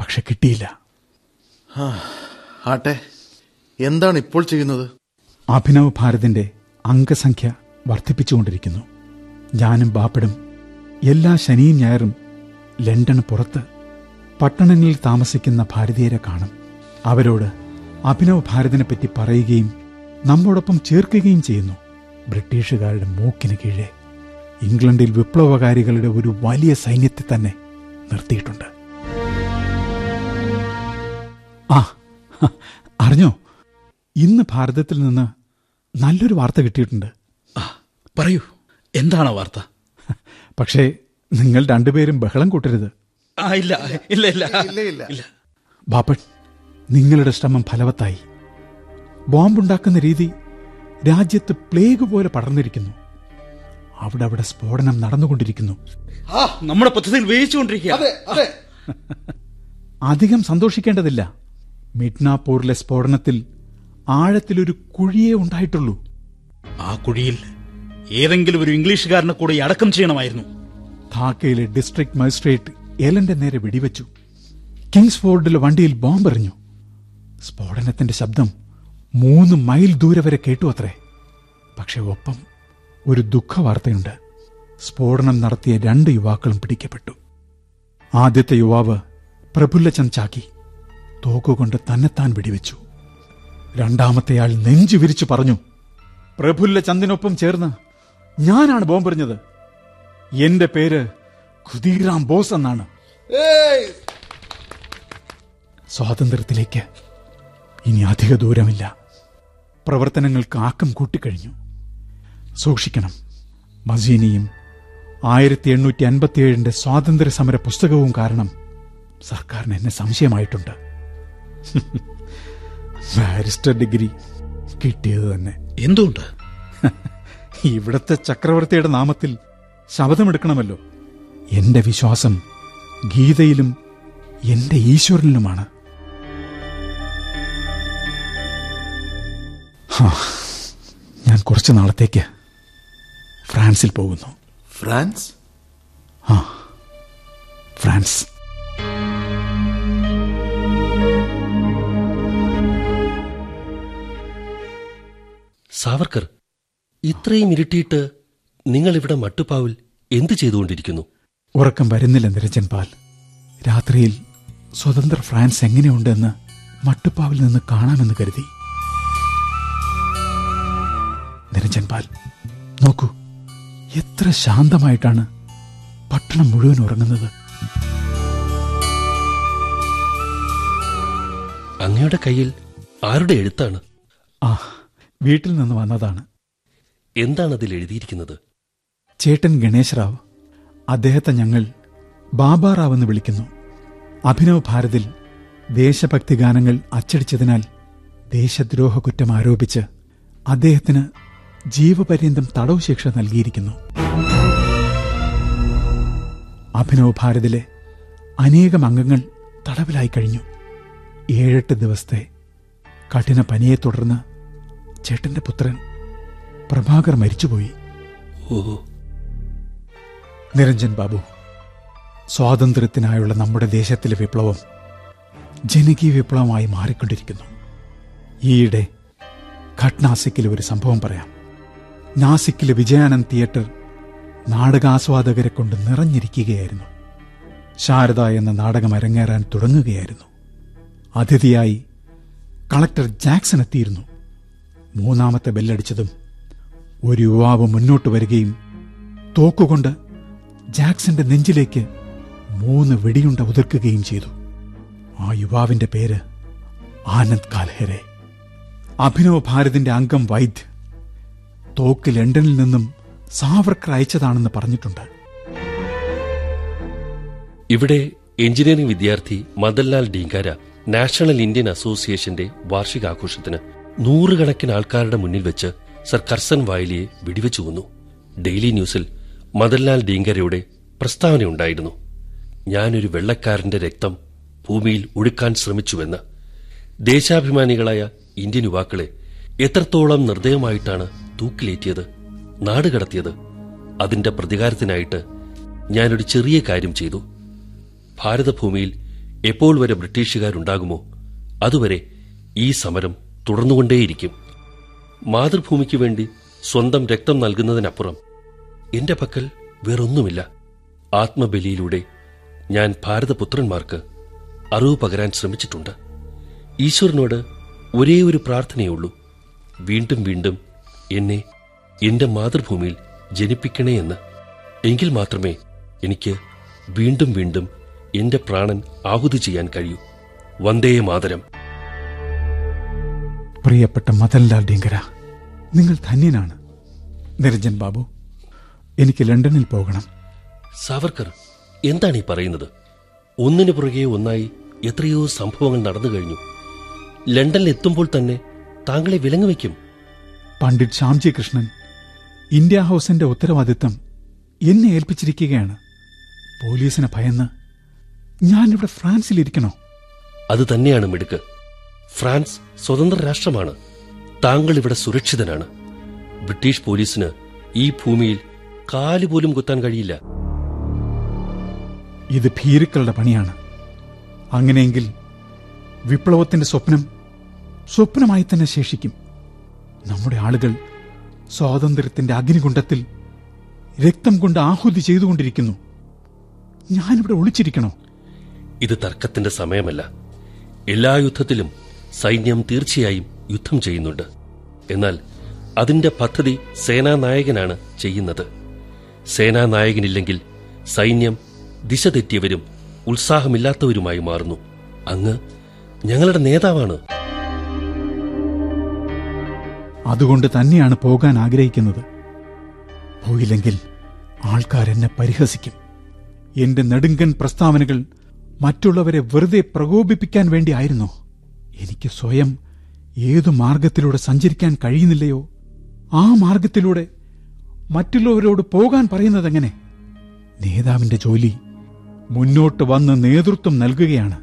Speaker 3: പക്ഷെ കിട്ടിയില്ല.
Speaker 13: ആട്ടെ എന്താണ് ഇപ്പോൾ ചെയ്യുന്നത്?
Speaker 3: അഭിനവ് ഭാരതിന്റെ അംഗസംഖ്യ വർദ്ധിപ്പിച്ചുകൊണ്ടിരിക്കുന്നു. ഞാനും ബാപ്പടും എല്ലാ ശനിയും ഞായറും ലണ്ടൻ പുറത്ത് പട്ടണങ്ങളിൽ താമസിക്കുന്ന ഭാരതീയരെ കാണും. അവരോട് അഭിനവ് ഭാരതിനെപ്പറ്റി പറയുകയും നമ്മോടൊപ്പം ചേർക്കുകയും ചെയ്യുന്നു. ബ്രിട്ടീഷുകാരുടെ മൂക്കിന് കീഴെ ഇംഗ്ലണ്ടിൽ വിപ്ലവകാരികളുടെ ഒരു വലിയ സൈന്യത്തെ തന്നെ നിർത്തിയിട്ടുണ്ട്. ആ അറിഞ്ഞോ? ഇന്ന് ഭാരതത്തിൽ നിന്ന് നല്ലൊരു വാർത്ത കിട്ടിയിട്ടുണ്ട്.
Speaker 11: പറയൂ. എന്താണ് ആ വാർത്ത?
Speaker 3: പക്ഷേ നിങ്ങൾ രണ്ടുപേരും ബഹളം കൂട്ടരുത്.
Speaker 11: ആ ഇല്ല ഇല്ല ഇല്ല.
Speaker 13: ഇല്ല
Speaker 3: ബാപ്പൻ നിങ്ങളുടെ ശ്രമം ഫലവത്തായി. ബോംബുണ്ടാക്കുന്ന രീതി രാജ്യത്ത് പ്ലേഗ് പോലെ പടർന്നിരിക്കുന്നു. അവിടെ അവിടെ സ്ഫോടനം നടന്നുകൊണ്ടിരിക്കുന്നു.
Speaker 11: നമ്മുടെ പദ്ധതിയിൽ വേയിച്ചുകൊണ്ടിരിക്കുക
Speaker 3: അധികം സന്തോഷിക്കേണ്ടതില്ല. മിഡ്നാപൂറിലെ സ്ഫോടനത്തിൽ ആഴത്തിലൊരു കുഴിയേ ഉണ്ടായിട്ടുള്ളൂ.
Speaker 11: ആ കുഴിയിൽ ഏതെങ്കിലും ഒരു ഇംഗ്ലീഷുകാരനെ കൂടെ അടക്കം ചെയ്യണമായിരുന്നു.
Speaker 3: ധാക്കയിലെ ഡിസ്ട്രിക്ട് മജിസ്ട്രേറ്റ് എലന്റെ നേരെ വെടിവെച്ചു. കിങ്സ്ഫോർഡിലെ വണ്ടിയിൽ ബോംബെറിഞ്ഞു. സ്ഫോടനത്തിന്റെ ശബ്ദം മൂന്ന് മൈൽ ദൂരെ വരെ കേട്ടു അത്രേ. പക്ഷെ ഒപ്പം ഒരു ദുഃഖവാർത്തയുണ്ട്. സ്ഫോടനം നടത്തിയ രണ്ട് യുവാക്കളും പിടിക്കപ്പെട്ടു. ആദ്യത്തെ യുവാവ് പ്രഫുല്ലചന്ദ് ചാക്കി തോക്കുകൊണ്ട് തന്നെത്താൻ വെടിവെച്ചു. രണ്ടാമത്തെയാൾ നെഞ്ചു വിരിച്ചു പറഞ്ഞു പ്രഫുല്ലചന്ദിനൊപ്പം ചേർന്ന് ഞാനാണ് ബോംബെറിഞ്ഞത്. എന്റെ പേര് കുതിരാം ബോസ് എന്നാണ്. സ്വാതന്ത്ര്യത്തിലേക്ക് ഇനി അധിക ദൂരമില്ല. പ്രവർത്തനങ്ങൾക്ക് ആക്കം കൂട്ടിക്കഴിഞ്ഞു. സൂക്ഷിക്കണം. മസീനിയും ആയിരത്തി എണ്ണൂറ്റി അൻപത്തിയേഴിന്റെ സ്വാതന്ത്ര്യ സമര പുസ്തകവും കാരണം സർക്കാരിന് എന്നെ സംശയമായിട്ടുണ്ട്. <laughs> ബാരിസ്റ്റർ ഡിഗ്രി കിട്ടിയത് തന്നെ.
Speaker 11: എന്തുകൊണ്ട്? <laughs>
Speaker 3: ഇവിടത്തെ ചക്രവർത്തിയുടെ നാമത്തിൽ ശപഥമെടുക്കണമല്ലോ. എന്റെ വിശ്വാസം ഗീതയിലും എന്റെ ഈശ്വരനിലുമാണ്. ഞാൻ കുറച്ചു നാളത്തേക്ക് ഫ്രാൻസിൽ പോകുന്നു.
Speaker 4: ഫ്രാൻസ്?
Speaker 3: ആ ഫ്രാൻസ്.
Speaker 12: സാവർക്കർ ഇത്രയും ഇരുട്ടിയിട്ട് നിങ്ങൾ ഇവിടെ മട്ടുപ്പാവിൽ എന്തു ചെയ്തുകൊണ്ടിരിക്കുന്നു?
Speaker 3: ഉറക്കം വരുന്നില്ല നിരഞ്ജൻ പാൽ. രാത്രിയിൽ സ്വതന്ത്ര ഫ്രാൻസ് എങ്ങനെയുണ്ടെന്ന് മട്ടുപ്പാവിൽ നിന്ന് കാണാമെന്ന് കരുതി. നിരഞ്ജൻ പാൽ നോക്കൂ എത്ര ശാന്തമായിട്ടാണ് പട്ടണം മുഴുവൻ ഉറങ്ങുന്നത്.
Speaker 12: അങ്ങയുടെ കയ്യിൽ ആരുടെ എഴുത്താണ്?
Speaker 3: ആ വീട്ടിൽ നിന്ന് വന്നതാണ്.
Speaker 12: എന്താണ് അതിൽ എഴുതിയിരിക്കുന്നത്?
Speaker 3: ചേട്ടൻ ഗണേശ് റാവ് അദ്ദേഹത്തെ ഞങ്ങൾ ബാബാറാവ് എന്ന് വിളിക്കുന്നു. അഭിനവ് ഭാരതിൽ ദേശഭക്തി ഗാനങ്ങൾ അച്ചടിച്ചതിനാൽ ദേശദ്രോഹ കുറ്റം ആരോപിച്ച് അദ്ദേഹത്തിന് ജീവപര്യന്തം തടവ് ശിക്ഷ നൽകിയിരിക്കുന്നു. അഭിനവ് ഭാരതിലെ അനേകം അംഗങ്ങൾ തടവിലായി കഴിഞ്ഞു. ഏഴെട്ട് ദിവസത്തെ കഠിന പനിയെ തുടർന്ന് ചേട്ടന്റെ പുത്രൻ പ്രഭാകർ മരിച്ചുപോയി.
Speaker 12: ഓ
Speaker 3: നിരഞ്ജൻ ബാബു സ്വാതന്ത്ര്യത്തിനായുള്ള നമ്മുടെ ദേശത്തിലെ വിപ്ലവം ജനകീയ വിപ്ലവമായി മാറിക്കൊണ്ടിരിക്കുന്നു. ഈയിടെ ഘട്നാസിക്കിലെ ഒരു സംഭവം പറയാം. നാസിക്കിലെ വിജയാനന്ദ് തിയേറ്റർ നാടകാസ്വാദകരെ കൊണ്ട് നിറഞ്ഞിരിക്കുകയായിരുന്നു. ശാരദ എന്ന നാടകം അരങ്ങേറാൻ തുടങ്ങുകയായിരുന്നു. അതിഥിയായി കളക്ടർ ജാക്സൺ എത്തിയിരുന്നു. മൂന്നാമത്തെ ബെല്ലടിച്ചതും ഒരു യുവാവ് മുന്നോട്ട് വരികയും തോക്കുകൊണ്ട് ജാക്സന്റെ നെഞ്ചിലേക്ക് മൂന്ന് വെടിയുണ്ട ഉതിർക്കുകയും ചെയ്തു. ആ യുവാവിന്റെ പേര് ആനന്ദ് കാൽഹെരെ. അഭിനവ് ഭാരതിന്റെ അംഗം വൈദ്യ തോക്ക് ലണ്ടനിൽ നിന്നും സാവർക്കർ അയച്ചതാണെന്ന് പറഞ്ഞിട്ടുണ്ട്.
Speaker 12: ഇവിടെ എഞ്ചിനീയറിംഗ് വിദ്യാർത്ഥി മദൻലാൽ ഡീങ്കാര നാഷണൽ ഇന്ത്യൻ അസോസിയേഷന്റെ വാർഷികാഘോഷത്തിന് നൂറുകണക്കിന് ആൾക്കാരുടെ മുന്നിൽ വെച്ച് സർ കർസൻ വായിലിയെ വെടിവെച്ചു കൊന്നു. ഡെയിലി ന്യൂസിൽ മദൻലാൽ ഡീങ്കരയുടെ പ്രസ്താവനയുണ്ടായിരുന്നു. ഞാനൊരു വെള്ളക്കാരന്റെ രക്തം ഭൂമിയിൽ ഒഴുക്കാൻ ശ്രമിച്ചുവെന്ന്. ദേശാഭിമാനികളായ ഇന്ത്യൻ യുവാക്കളെ എത്രത്തോളം നിർദ്ദയമായിട്ടാണ് തൂക്കിലേറ്റിയത് നാടുകടത്തിയത് അതിന്റെ പ്രതികാരത്തിനായിട്ട് ഞാനൊരു ചെറിയ കാര്യം ചെയ്തു. ഭാരതഭൂമിയിൽ എപ്പോൾ വരെ ബ്രിട്ടീഷുകാരുണ്ടാകുമോ അതുവരെ ഈ സമരം തുടർന്നുകൊണ്ടേയിരിക്കും. മാതൃഭൂമിക്ക് വേണ്ടി സ്വന്തം രക്തം നൽകുന്നതിനപ്പുറം എന്റെ പക്കൽ വേറൊന്നുമില്ല. ആത്മബലിയിലൂടെ ഞാൻ ഭാരതപുത്രന്മാർക്ക് അറിവ് പകരാൻ ശ്രമിച്ചിട്ടുണ്ട്. ഈശ്വരനോട് ഒരേ ഒരു പ്രാർത്ഥനയുള്ളൂ വീണ്ടും വീണ്ടും എന്നെ എന്റെ മാതൃഭൂമിയിൽ ജനിപ്പിക്കണേ എന്ന്. എങ്കിൽ മാത്രമേ എനിക്ക് വീണ്ടും വീണ്ടും എന്റെ പ്രാണൻ ആഹുതി ചെയ്യാൻ കഴിയൂ. വന്ദേ മാതരം.
Speaker 3: പ്രിയപ്പെട്ട മദൻലാൽ ഡിങ്കര നിങ്ങൾ ധന്യനാണ്. നിരഞ്ജൻ ബാബു എനിക്ക് ലണ്ടനിൽ പോകണം.
Speaker 12: സാവർക്കർ എന്താണ് ഈ പറയുന്നത്? ഒന്നിനു പുറകെ ഒന്നായി എത്രയോ സംഭവങ്ങൾ നടന്നു കഴിഞ്ഞു. ലണ്ടനിൽ എത്തുമ്പോൾ തന്നെ താങ്കളെ വിലങ്ങുവെക്കും
Speaker 3: പണ്ഡിറ്റ് ശ്യാംജി കൃഷ്ണൻ ഇന്ത്യ ഹൗസിന്റെ ഉത്തരവാദിത്തം എന്നെ ഏൽപ്പിച്ചിരിക്കുകയാണ്. പോലീസിനെ ഭയന്ന് ഞാനിവിടെ ഫ്രാൻസിലിരിക്കണോ?
Speaker 12: അത് തന്നെയാണ് മിടുക്ക്. ഫ്രാൻസ് സ്വതന്ത്ര രാഷ്ട്രമാണ് താങ്കൾ ഇവിടെ സുരക്ഷിതനാണ്. ബ്രിട്ടീഷ് പോലീസിന് ഈ ഭൂമിയിൽ കാലുപോലും കുത്താൻ കഴിയില്ല.
Speaker 3: ഇത് ഭീരുക്കളുടെ പണിയാണ്. അങ്ങനെയെങ്കിൽ വിപ്ലവത്തിന്റെ സ്വപ്നം സ്വപ്നമായി തന്നെ ശേഷിക്കും. നമ്മുടെ ആളുകൾ സ്വാതന്ത്ര്യത്തിന്റെ അഗ്നികുണ്ടത്തിൽ രക്തം കൊണ്ട് ആഹുതി ചെയ്തുകൊണ്ടിരിക്കുന്നു. ഞാനിവിടെ ഒളിച്ചിരിക്കണോ?
Speaker 12: ഇത് തർക്കത്തിന്റെ സമയമല്ല. എല്ലാ യുദ്ധത്തിലും സൈന്യം തീർച്ചയായും യുദ്ധം ചെയ്യുന്നുണ്ട്. എന്നാൽ അതിന്റെ പദ്ധതി സേനാനായകനാണ് ചെയ്യുന്നത്. സേനാനായകനില്ലെങ്കിൽ സൈന്യം ദിശ തെറ്റിയവരും ഉത്സാഹമില്ലാത്തവരുമായി മാറുന്നു. അങ്ങ് ഞങ്ങളുടെ നേതാവാണ്.
Speaker 3: അതുകൊണ്ട് തന്നെയാണ് പോകാൻ ആഗ്രഹിക്കുന്നത്. പോയില്ലെങ്കിൽ ആൾക്കാരെന്നെ പരിഹസിക്കും. എന്റെ നെടുങ്കൻ പ്രസ്താവനകൾ മറ്റുള്ളവരെ വെറുതെ പ്രകോപിപ്പിക്കാൻ വേണ്ടിയായിരുന്നോ? എനിക്ക് സ്വയം ഏതു മാർഗത്തിലൂടെ സഞ്ചരിക്കാൻ കഴിയുന്നില്ലയോ? ആ മാർഗത്തിലൂടെ മറ്റുള്ളവരോട് പോകാൻ പറയുന്നതെങ്ങനെ? നേതാവിന്റെ ജോലി മുന്നോട്ട് വന്ന് നേതൃത്വം നൽകുകയാണ്.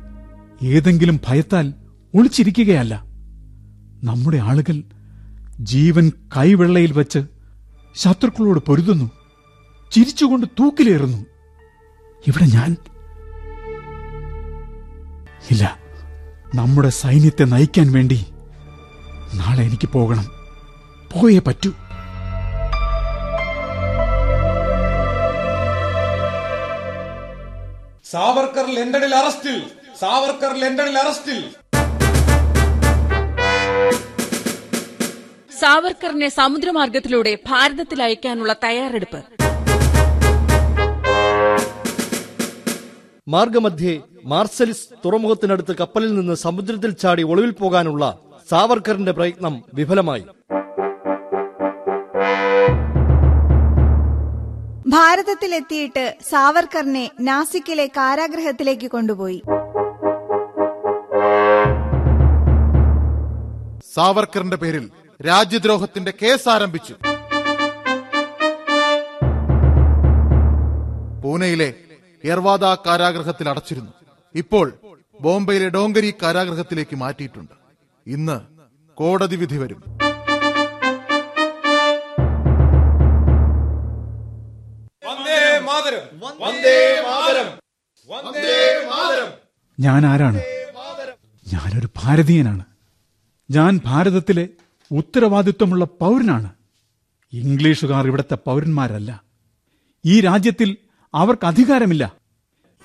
Speaker 3: ഏതെങ്കിലും ഭയത്താൽ ഒളിച്ചിരിക്കുകയല്ല. നമ്മുടെ ആളുകൾ ജീവൻ കൈവെള്ളയിൽ വച്ച് ശത്രുക്കളോട് പൊരുതുന്നു ചിരിച്ചുകൊണ്ട് തൂക്കിലേറുന്നു. ഇവിടെ ഞാൻ ഇല്ല. നമ്മുടെ സൈന്യത്തെ നയിക്കാൻ വേണ്ടി നാളെ എനിക്ക് പോകണം. പോയേ പറ്റൂ.
Speaker 2: സാവർക്കർ ലണ്ടനിൽ അറസ്റ്റിൽ സാവർക്കർ ലണ്ടനിൽ അറസ്റ്റിൽ
Speaker 14: സാവർക്കറിനെ സമുദ്രമാർഗത്തിലൂടെ ഭാരതത്തിൽ അയക്കാനുള്ള തയ്യാറെടുപ്പ്.
Speaker 6: മാർഗമധ്യേ മാർസലിസ് തുറമുഖത്തിനടുത്ത് കപ്പലിൽ നിന്ന് സമുദ്രത്തിൽ ചാടി ഒളിവിൽ പോകാനുള്ള സാവർക്കറിന്റെ പ്രയത്നം വിഫലമായി.
Speaker 15: ഭാരതത്തിലെത്തിയിട്ട് സാവർക്കറിനെ നാസിക്കിലെ കാരാഗ്രഹത്തിലേക്ക് കൊണ്ടുപോയി.
Speaker 13: സാവർക്കറിന്റെ പേരിൽ രാജ്യദ്രോഹത്തിന്റെ കേസ് ആരംഭിച്ചു. പൂനെയിലെ എർവാദ കാരാഗ്രഹത്തിൽ അടച്ചിരുന്നു ഇപ്പോൾ ബോംബെയിലെ ഡോങ്കരി കാരാഗ്രഹത്തിലേക്ക് മാറ്റിയിട്ടുണ്ട്. ഇന്ന് കോടതി വിധി വരും.
Speaker 3: ഞാൻ ആരാണ്? ഞാനൊരു ഭാരതീയനാണ്. ഞാൻ ഭാരതത്തിലെ ഉത്തരവാദിത്വമുള്ള പൗരനാണ്. ഇംഗ്ലീഷുകാർ ഇവിടുത്തെ പൗരന്മാരല്ല. ഈ രാജ്യത്തിൽ അവർക്ക് അധികാരമില്ല.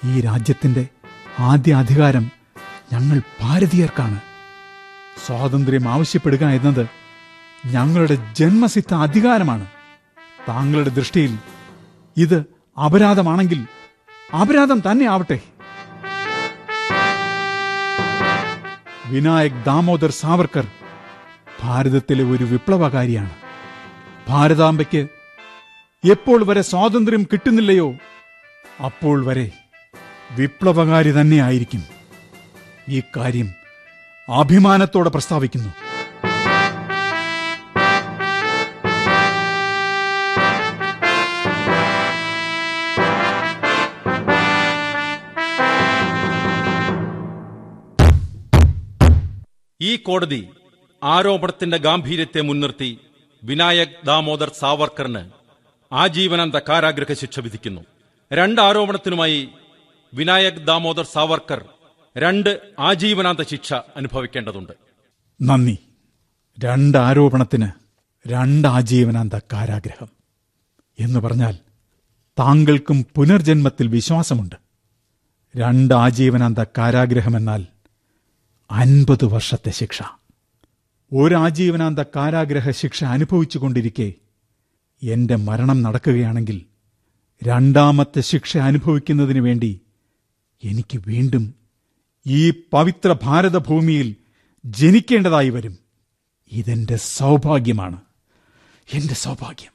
Speaker 3: ഈ രാജ്യത്തിന്റെ ആദ്യ അധികാരം ഞങ്ങൾ ഭാരതീയർക്കാണ്. സ്വാതന്ത്ര്യം ആവശ്യപ്പെടുക എന്നത് ഞങ്ങളുടെ ജന്മസിദ്ധ അധികാരമാണ്. താങ്കളുടെ ദൃഷ്ടിയിൽ ഇത് അപരാധമാണെങ്കിൽ അപരാധം തന്നെ ആവട്ടെ. വിനായക് ദാമോദർ സാവർക്കർ ഭാരതത്തിലെ ഒരു വിപ്ലവകാരിയാണ്. ഭാരതാംബയ്ക്ക് എപ്പോൾ വരെ സ്വാതന്ത്ര്യം കിട്ടുന്നില്ലയോ അപ്പോൾ വരെ വിപ്ലവകാരി തന്നെയായിരിക്കും ഈ കാര്യം അഭിമാനത്തോടെ പ്രസ്താവിക്കുന്നു.
Speaker 16: ഈ കോടതി ആരോപണത്തിന്റെ ഗാംഭീര്യത്തെ മുൻനിർത്തി വിനായക് ദാമോദർ സാവർക്കറിന് ആജീവനാന്ത കാരാഗ്രഹ ശിക്ഷ വിധിക്കുന്നു. രണ്ട് ആരോപണത്തിനുമായി വിനായക് ദാമോദർ സാവർക്കർ രണ്ട് ആജീവനാന്ത ശിക്ഷ അനുഭവിക്കേണ്ടതുണ്ട്.
Speaker 3: നന്ദി. രണ്ട് ആരോപണത്തിന് രണ്ട് ആജീവനാന്ത കാരാഗ്രഹം. എന്ന് പറഞ്ഞാൽ താങ്കൾക്കും പുനർജന്മത്തിൽ വിശ്വാസമുണ്ട്. രണ്ട് ആജീവനാന്ത കാരാഗ്രഹമെന്നാൽ അൻപത് വർഷത്തെ ശിക്ഷ. ഒരാജീവനാന്ത കാരാഗ്രഹ ശിക്ഷ അനുഭവിച്ചുകൊണ്ടിരിക്കെ എന്റെ മരണം നടക്കുകയാണെങ്കിൽ രണ്ടാമത്തെ ശിക്ഷ അനുഭവിക്കുന്നതിനു വേണ്ടി എനിക്ക് വീണ്ടും ഈ പവിത്ര ഭാരതഭൂമിയിൽ ജനിക്കേണ്ടതായി വരും. ഇതെന്റെ സൗഭാഗ്യമാണ്. എന്റെ സൗഭാഗ്യം.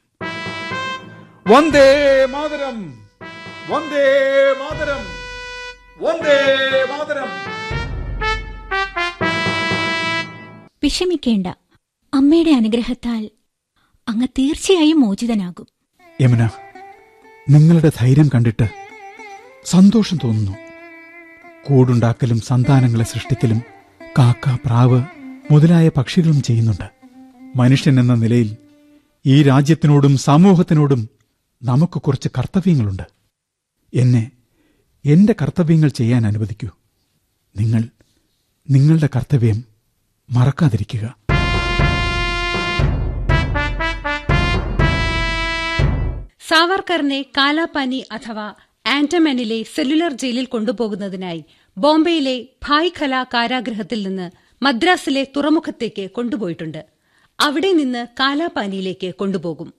Speaker 3: വന്ദേ മാതരം. വന്ദേ മാതരം. വന്ദേ മാതരം.
Speaker 17: വിഷമിക്കേണ്ട. അമ്മയുടെ അനുഗ്രഹത്താൽ അങ്ങ് തീർച്ചയായും മോചിതനാകും.
Speaker 3: യമുന നിങ്ങളുടെ ധൈര്യം കണ്ടിട്ട് സന്തോഷം തോന്നുന്നു. കൂടുണ്ടാക്കലും സന്താനങ്ങളെ സൃഷ്ടിക്കലും കാക്ക പ്രാവ് മുതലായ പക്ഷികളും ചെയ്യുന്നുണ്ട്. മനുഷ്യൻ എന്ന നിലയിൽ ഈ രാജ്യത്തിനോടും സമൂഹത്തിനോടും നമുക്ക് കുറച്ച് കർത്തവ്യങ്ങളുണ്ട്. എന്നെ എന്റെ കർത്തവ്യങ്ങൾ ചെയ്യാൻ അനുവദിക്കൂ. നിങ്ങൾ നിങ്ങളുടെ കർത്തവ്യം മറക്കാതിരിക്കുക.
Speaker 18: സാവർക്കറിനെ കാലാപാനി അഥവാ ആന്റമനിലെ സെല്ലുലർ ജയിലിൽ കൊണ്ടുപോകുന്നതിനായി ബോംബെയിലെ ഭായ്ഖല കാരാഗ്രഹത്തിൽ നിന്ന് മദ്രാസിലെ തുറമുഖത്തേക്ക് കൊണ്ടുപോയിട്ടുണ്ട്. അവിടെ നിന്ന് കാലാപാനിയിലേക്ക് കൊണ്ടുപോകും.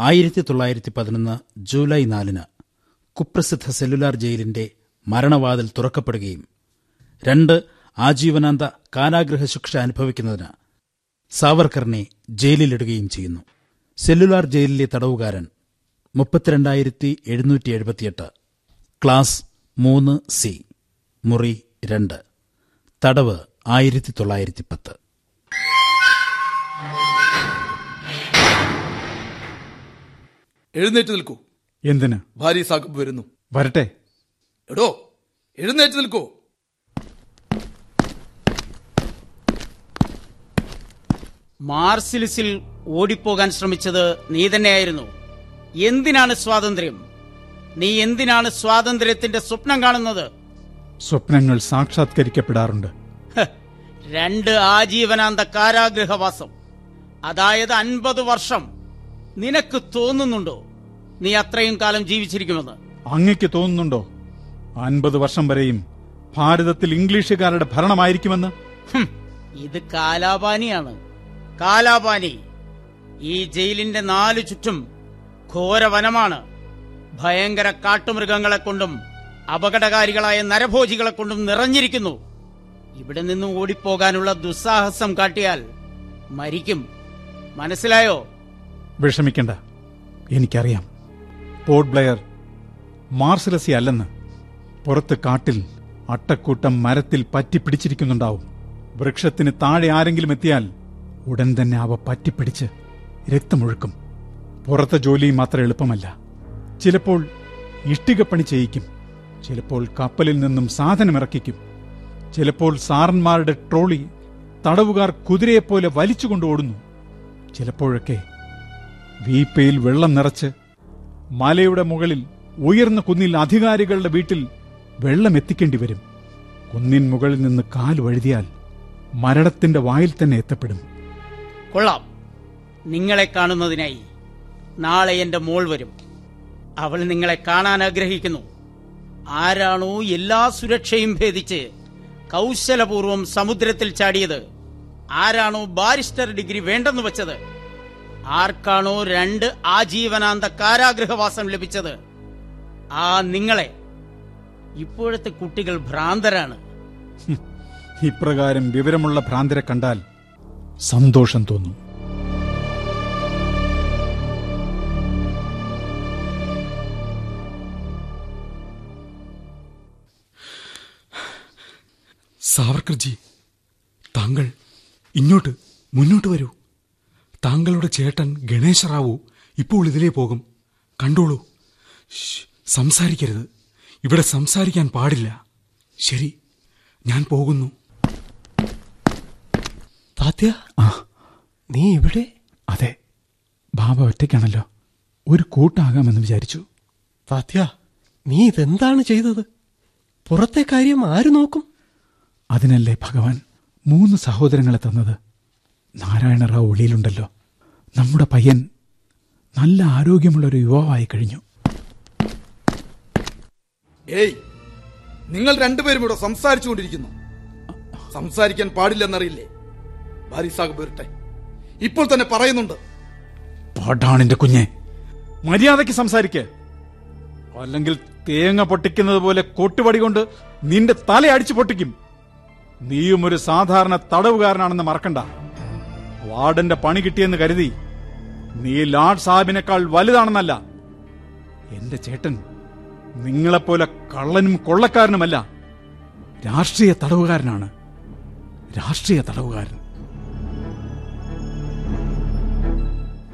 Speaker 11: ആയിരത്തി തൊള്ളായിരത്തി പതിനൊന്ന് ജൂലൈ നാലിന് കുപ്രസിദ്ധ സെല്ലുലാർ ജയിലിന്റെ മരണവാതിൽ തുറക്കപ്പെടുകയും രണ്ട് ആജീവനാന്ത കാരാഗ്രഹ ശിക്ഷ അനുഭവിക്കുന്നതിന് സാവർക്കറിനെ ജയിലിലിടുകയും ചെയ്യുന്നു. സെല്ലുലാർ ജയിലിലെ തടവുകാരൻ മുപ്പത്തിരണ്ടായിരത്തി എഴുന്നൂറ്റി എഴുപത്തിയെട്ട് ക്ലാസ് മൂന്ന് സി മുറി രണ്ട്. തടവ് ആയിരത്തി തൊള്ളായിരത്തി പത്ത്
Speaker 19: എഴുന്നേറ്റ് നിൽക്കൂ.
Speaker 3: എന്തിന്?
Speaker 19: ഭാര്യ സാഹിബ് വരുന്നു.
Speaker 3: വരട്ടെ.
Speaker 19: എടോ എഴുന്നേറ്റ് നിൽക്കൂ.
Speaker 20: മാർസിലിസിൽ ഓടിപ്പോകാൻ ശ്രമിച്ചത് നീ തന്നെയായിരുന്നു. എന്തിനാണ് സ്വാതന്ത്ര്യം? നീ എന്തിനാണ് സ്വാതന്ത്ര്യത്തിന്റെ സ്വപ്നം കാണുന്നത്?
Speaker 3: സ്വപ്നങ്ങൾ സാക്ഷാത്കരിക്കപ്പെടാറുണ്ട്.
Speaker 20: രണ്ട് ആജീവനാന്ത കാരാഗ്രഹവാസം. അതായത് അൻപത് വർഷം. നിനക്ക് തോന്നുന്നുണ്ടോ? നീ അത്രയും കാലം ജീവിച്ചിരിക്കുമെന്ന്?
Speaker 3: അങ്ങയ്ക്ക് തോന്നുന്നുണ്ടോ? അൻപത് വർഷം വരെയും ഭാരതത്തിൽ ഇംഗ്ലീഷുകാരുടെ ഭരണമായിരിക്കുമെന്ന്?
Speaker 20: ഇത് കാലാപാനിയാണ്. കാലാപാനി ഈ ജയിലിന്റെ നാലു ചുറ്റും ഘോരവനമാണ്. ഭയങ്കര കാട്ടുമൃഗങ്ങളെ കൊണ്ടും അപകടകാരികളായ നരഭോജികളെ കൊണ്ടും നിറഞ്ഞിരിക്കുന്നു. ഇവിടെ നിന്നും ഓടിപ്പോകാനുള്ള ദുസ്സാഹസം കാട്ടിയാൽ മരിക്കും. മനസ്സിലായോ?
Speaker 3: വിഷമിക്കണ്ട. എനിക്കറിയാം. പോർട്ട് ബ്ലെയർ മാർസലസി അല്ലെന്ന്. പുറത്ത് കാട്ടിൽ അട്ടക്കൂട്ടം മരത്തിൽ പറ്റിപ്പിടിച്ചിരിക്കുന്നുണ്ടാവും വൃക്ഷത്തിന് താഴെ ആരെങ്കിലും എത്തിയാൽ ഉടൻ തന്നെ അവ പറ്റിപ്പിടിച്ച് രക്തമൊഴുക്കും. പുറത്തെ ജോലിയും മാത്രം എളുപ്പമല്ല. ചിലപ്പോൾ ഇഷ്ടികപ്പണി ചെയ്യിക്കും. ചിലപ്പോൾ കപ്പലിൽ നിന്നും സാധനമിറക്കിക്കും ചിലപ്പോൾ സാറന്മാരുടെ ട്രോളി തടവുകാർ കുതിരയെപ്പോലെ വലിച്ചുകൊണ്ട് ഓടുന്നു. ചിലപ്പോഴൊക്കെ വീപ്പയിൽ വെള്ളം നിറച്ച് മലയുടെ മുകളിൽ ഉയർന്ന കുന്നിൽ അധികാരികളുടെ വീട്ടിൽ വെള്ളം എത്തിക്കേണ്ടി വരും. കുന്നിൻ മുകളിൽ നിന്ന് കാൽ വഴുതിയാൽ മരണത്തിന്റെ വായിൽ തന്നെ എത്തപ്പെടും.
Speaker 20: കൊള്ളാം. നിങ്ങളെ കാണുന്നതിനായി നാളെ എന്റെ മോൾ വരും. അവൾ നിങ്ങളെ കാണാൻ ആഗ്രഹിക്കുന്നു. ആരാണോ എല്ലാ സുരക്ഷയും ഭേദിച്ച് കൗശലപൂർവം സമുദ്രത്തിൽ ചാടിയത്. ആരാണോ ബാരിസ്റ്റർ ഡിഗ്രി വേണ്ടെന്ന് വെച്ചത്. ആർക്കാണോ രണ്ട് ആജീവനാന്ത കാരാഗ്രഹവാസം ലഭിച്ചത്. ആ നിങ്ങളെ. ഇപ്പോഴത്തെ കുട്ടികൾ ഭ്രാന്തരാണ്.
Speaker 3: ഇപ്രകാരം വിവരമുള്ള ഭ്രാന്തരെ കണ്ടാൽ സന്തോഷം തോന്നും.
Speaker 21: സാവർക്കർജി താങ്കൾ ഇങ്ങോട്ട് മുന്നോട്ട് വരൂ. താങ്കളുടെ ചേട്ടൻ ഗണേശ റാവു ഇപ്പോൾ ഇതിലേ പോകും. കണ്ടോളൂ. സംസാരിക്കരുത്. ഇവിടെ സംസാരിക്കാൻ പാടില്ല. ശരി ഞാൻ പോകുന്നു.
Speaker 4: താത്യ നീ ഇവിടെ?
Speaker 3: അതെ. ബാബ ഒറ്റയ്ക്കാണല്ലോ. ഒരു കൂട്ടാകാമെന്ന് വിചാരിച്ചു.
Speaker 4: താത്യ നീ ഇതെന്താണ് ചെയ്തത്? പുറത്തെ കാര്യം ആര് നോക്കും?
Speaker 3: അതിനല്ലേ ഭഗവാൻ മൂന്ന് സഹോദരങ്ങളെ തന്നത്. നാരായണ റാവു ഒളിയിലുണ്ടല്ലോ നമ്മുടെ പയ്യൻ നല്ല ആരോഗ്യമുള്ള ഒരു യുവാവായി കഴിഞ്ഞു.
Speaker 19: ഏയ് നിങ്ങൾ രണ്ടുപേരും ഇവിടെ സംസാരിച്ചുകൊണ്ടിരിക്കുന്നു. സംസാരിക്കാൻ പാടില്ലെന്നറിയില്ലേ? ഭാര്യ സാഹിബ് വരട്ടെ ഇപ്പോൾ തന്നെ പറയുന്നുണ്ട്.
Speaker 3: പാട്ടാണിന്റെ കുഞ്ഞെ. മര്യാദയ്ക്ക് സംസാരിക്ക. അല്ലെങ്കിൽ തേങ്ങ പൊട്ടിക്കുന്നത് പോലെ കൊട്ടുപടി കൊണ്ട് നിന്റെ തല അടിച്ചു പൊട്ടിക്കും. നീയും ഒരു സാധാരണ തടവുകാരനാണെന്ന് മറക്കണ്ട. വാർഡന്റെ പണി കിട്ടിയെന്ന് കരുതി. നീ ലാഡ് സാഹിബിനേക്കാൾ വലുതാണെന്നല്ല. എന്റെ ചേട്ടൻ നിങ്ങളെപ്പോലെ കള്ളനും കൊള്ളക്കാരനുമല്ല. രാഷ്ട്രീയ തടവുകാരനാണ്. രാഷ്ട്രീയ തടവുകാരൻ.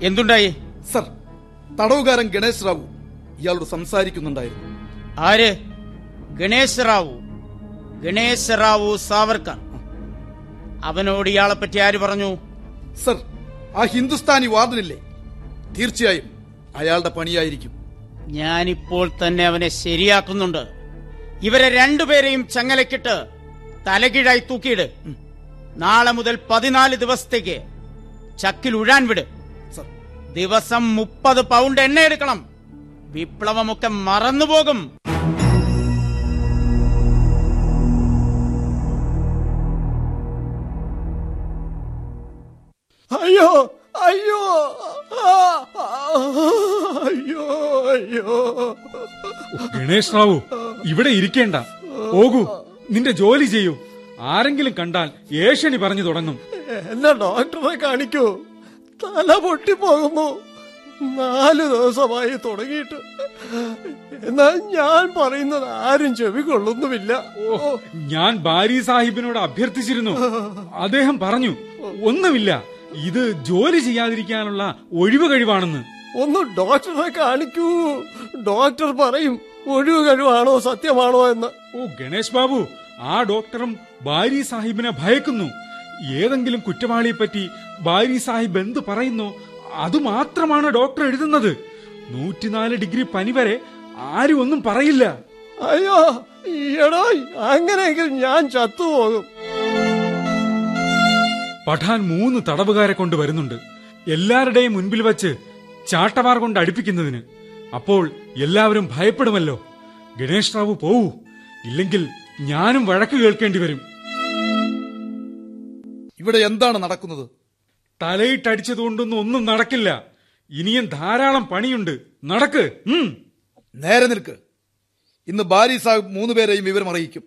Speaker 20: എന്തുണ്ടായി?
Speaker 19: സർ തടവുകാരൻ ഗണേശ് റാവു ഇയാളോട് സംസാരിക്കുന്നുണ്ടായിരുന്നു.
Speaker 20: ആര്? ഗണേശ് റാവു. ഗണേശ് റാവു സാവർക്കർ. അവനോട് ഇയാളെ പറ്റി ആര് പറഞ്ഞു?
Speaker 19: സർ ആ ഹിന്ദുസ്ഥാനി വാർഡനില്ലേ? തീർച്ചയായും അയാളുടെ പണിയായിരിക്കും.
Speaker 20: ഞാനിപ്പോൾ തന്നെ അവനെ ശരിയാക്കുന്നുണ്ട്. ഇവരെ രണ്ടുപേരെയും ചങ്ങലക്കിട്ട് തലകീഴായി തൂക്കിയിട്. നാളെ മുതൽ പതിനാല് ദിവസത്തേക്ക് ചക്കിൽ ഉഴാൻ വിട്. ദിവസം മുപ്പത് പൗണ്ട് എണ്ണ എടുക്കണം. വിപ്ലവമൊക്കെ മറന്നുപോകും.
Speaker 4: അയ്യോ അയ്യോ അയ്യോ അയ്യോ.
Speaker 21: ഗണേഷ് റാവു ഇവിടെ ഇരിക്കേണ്ട. പോകൂ നിന്റെ ജോലി ചെയ്യൂ. ആരെങ്കിലും കണ്ടാൽ ഏഷണി പറഞ്ഞു തുടങ്ങും.
Speaker 4: എന്നാ ഡോക്ടറെ കാണിക്കൂ. തല പൊട്ടിപ്പോകുന്നു നാല് ദിവസമായി തുടങ്ങിയിട്ട്. എന്നാൽ ഞാൻ പറയുന്നത് ആരും ചെവികൊള്ളുന്നുമില്ല
Speaker 21: ഞാൻ ബാരി സാഹിബിനോട് അഭ്യർത്ഥിച്ചിരുന്നു. അദ്ദേഹം പറഞ്ഞു ഒന്നുമില്ല. ഇത് ജോലി ചെയ്യാതിരിക്കാനുള്ള ഒഴിവ് കഴിവാണെന്ന്.
Speaker 4: ഒന്ന് ഡോക്ടറെ കാണിക്കൂ. ഡോക്ടർ പറയും ഒഴിവ് കഴിവാണോ സത്യമാണോ എന്ന്.
Speaker 21: ഓ ഗണേഷ് ബാബു ആ ഡോക്ടറും ബാരി സാഹിബിനെ ഭയക്കുന്നു. ഏതെങ്കിലും കുറ്റവാളിയെ പറ്റി ബാരി സാഹിബ് എന്ത് പറയുന്നു? അത് മാത്രമാണ് ഡോക്ടർ എഴുതുന്നത്. നൂറ്റിനാല് ഡിഗ്രി പനി വരെ ആരും ഒന്നും പറയില്ല.
Speaker 4: അയ്യോ എടോ അങ്ങനെയെങ്കിൽ ഞാൻ ചത്തുപോകും.
Speaker 21: പഠാൻ മൂന്ന് തടവുകാരെ കൊണ്ട് വരുന്നുണ്ട്. എല്ലാവരുടെയും മുൻപിൽ വച്ച് ചാട്ടവാർ കൊണ്ട് അടുപ്പിക്കുന്നതിന്. അപ്പോൾ എല്ലാവരും ഭയപ്പെടുമല്ലോ. ഗണേഷ് റാവു പോവൂ. ഇല്ലെങ്കിൽ ഞാനും വഴക്ക് കേൾക്കേണ്ടി വരും.
Speaker 19: ഇവിടെ എന്താണ് നടക്കുന്നത്?
Speaker 21: തലയിട്ടടിച്ചതുകൊണ്ടൊന്നും ഒന്നും നടക്കില്ല. ഇനിയും ധാരാളം പണിയുണ്ട്. നടക്ക്.
Speaker 19: നേരെ നിൽക്ക്. ഇന്ന് ബാരി സാഹിബ് മൂന്നുപേരെയും വിവരം അറിയിക്കും.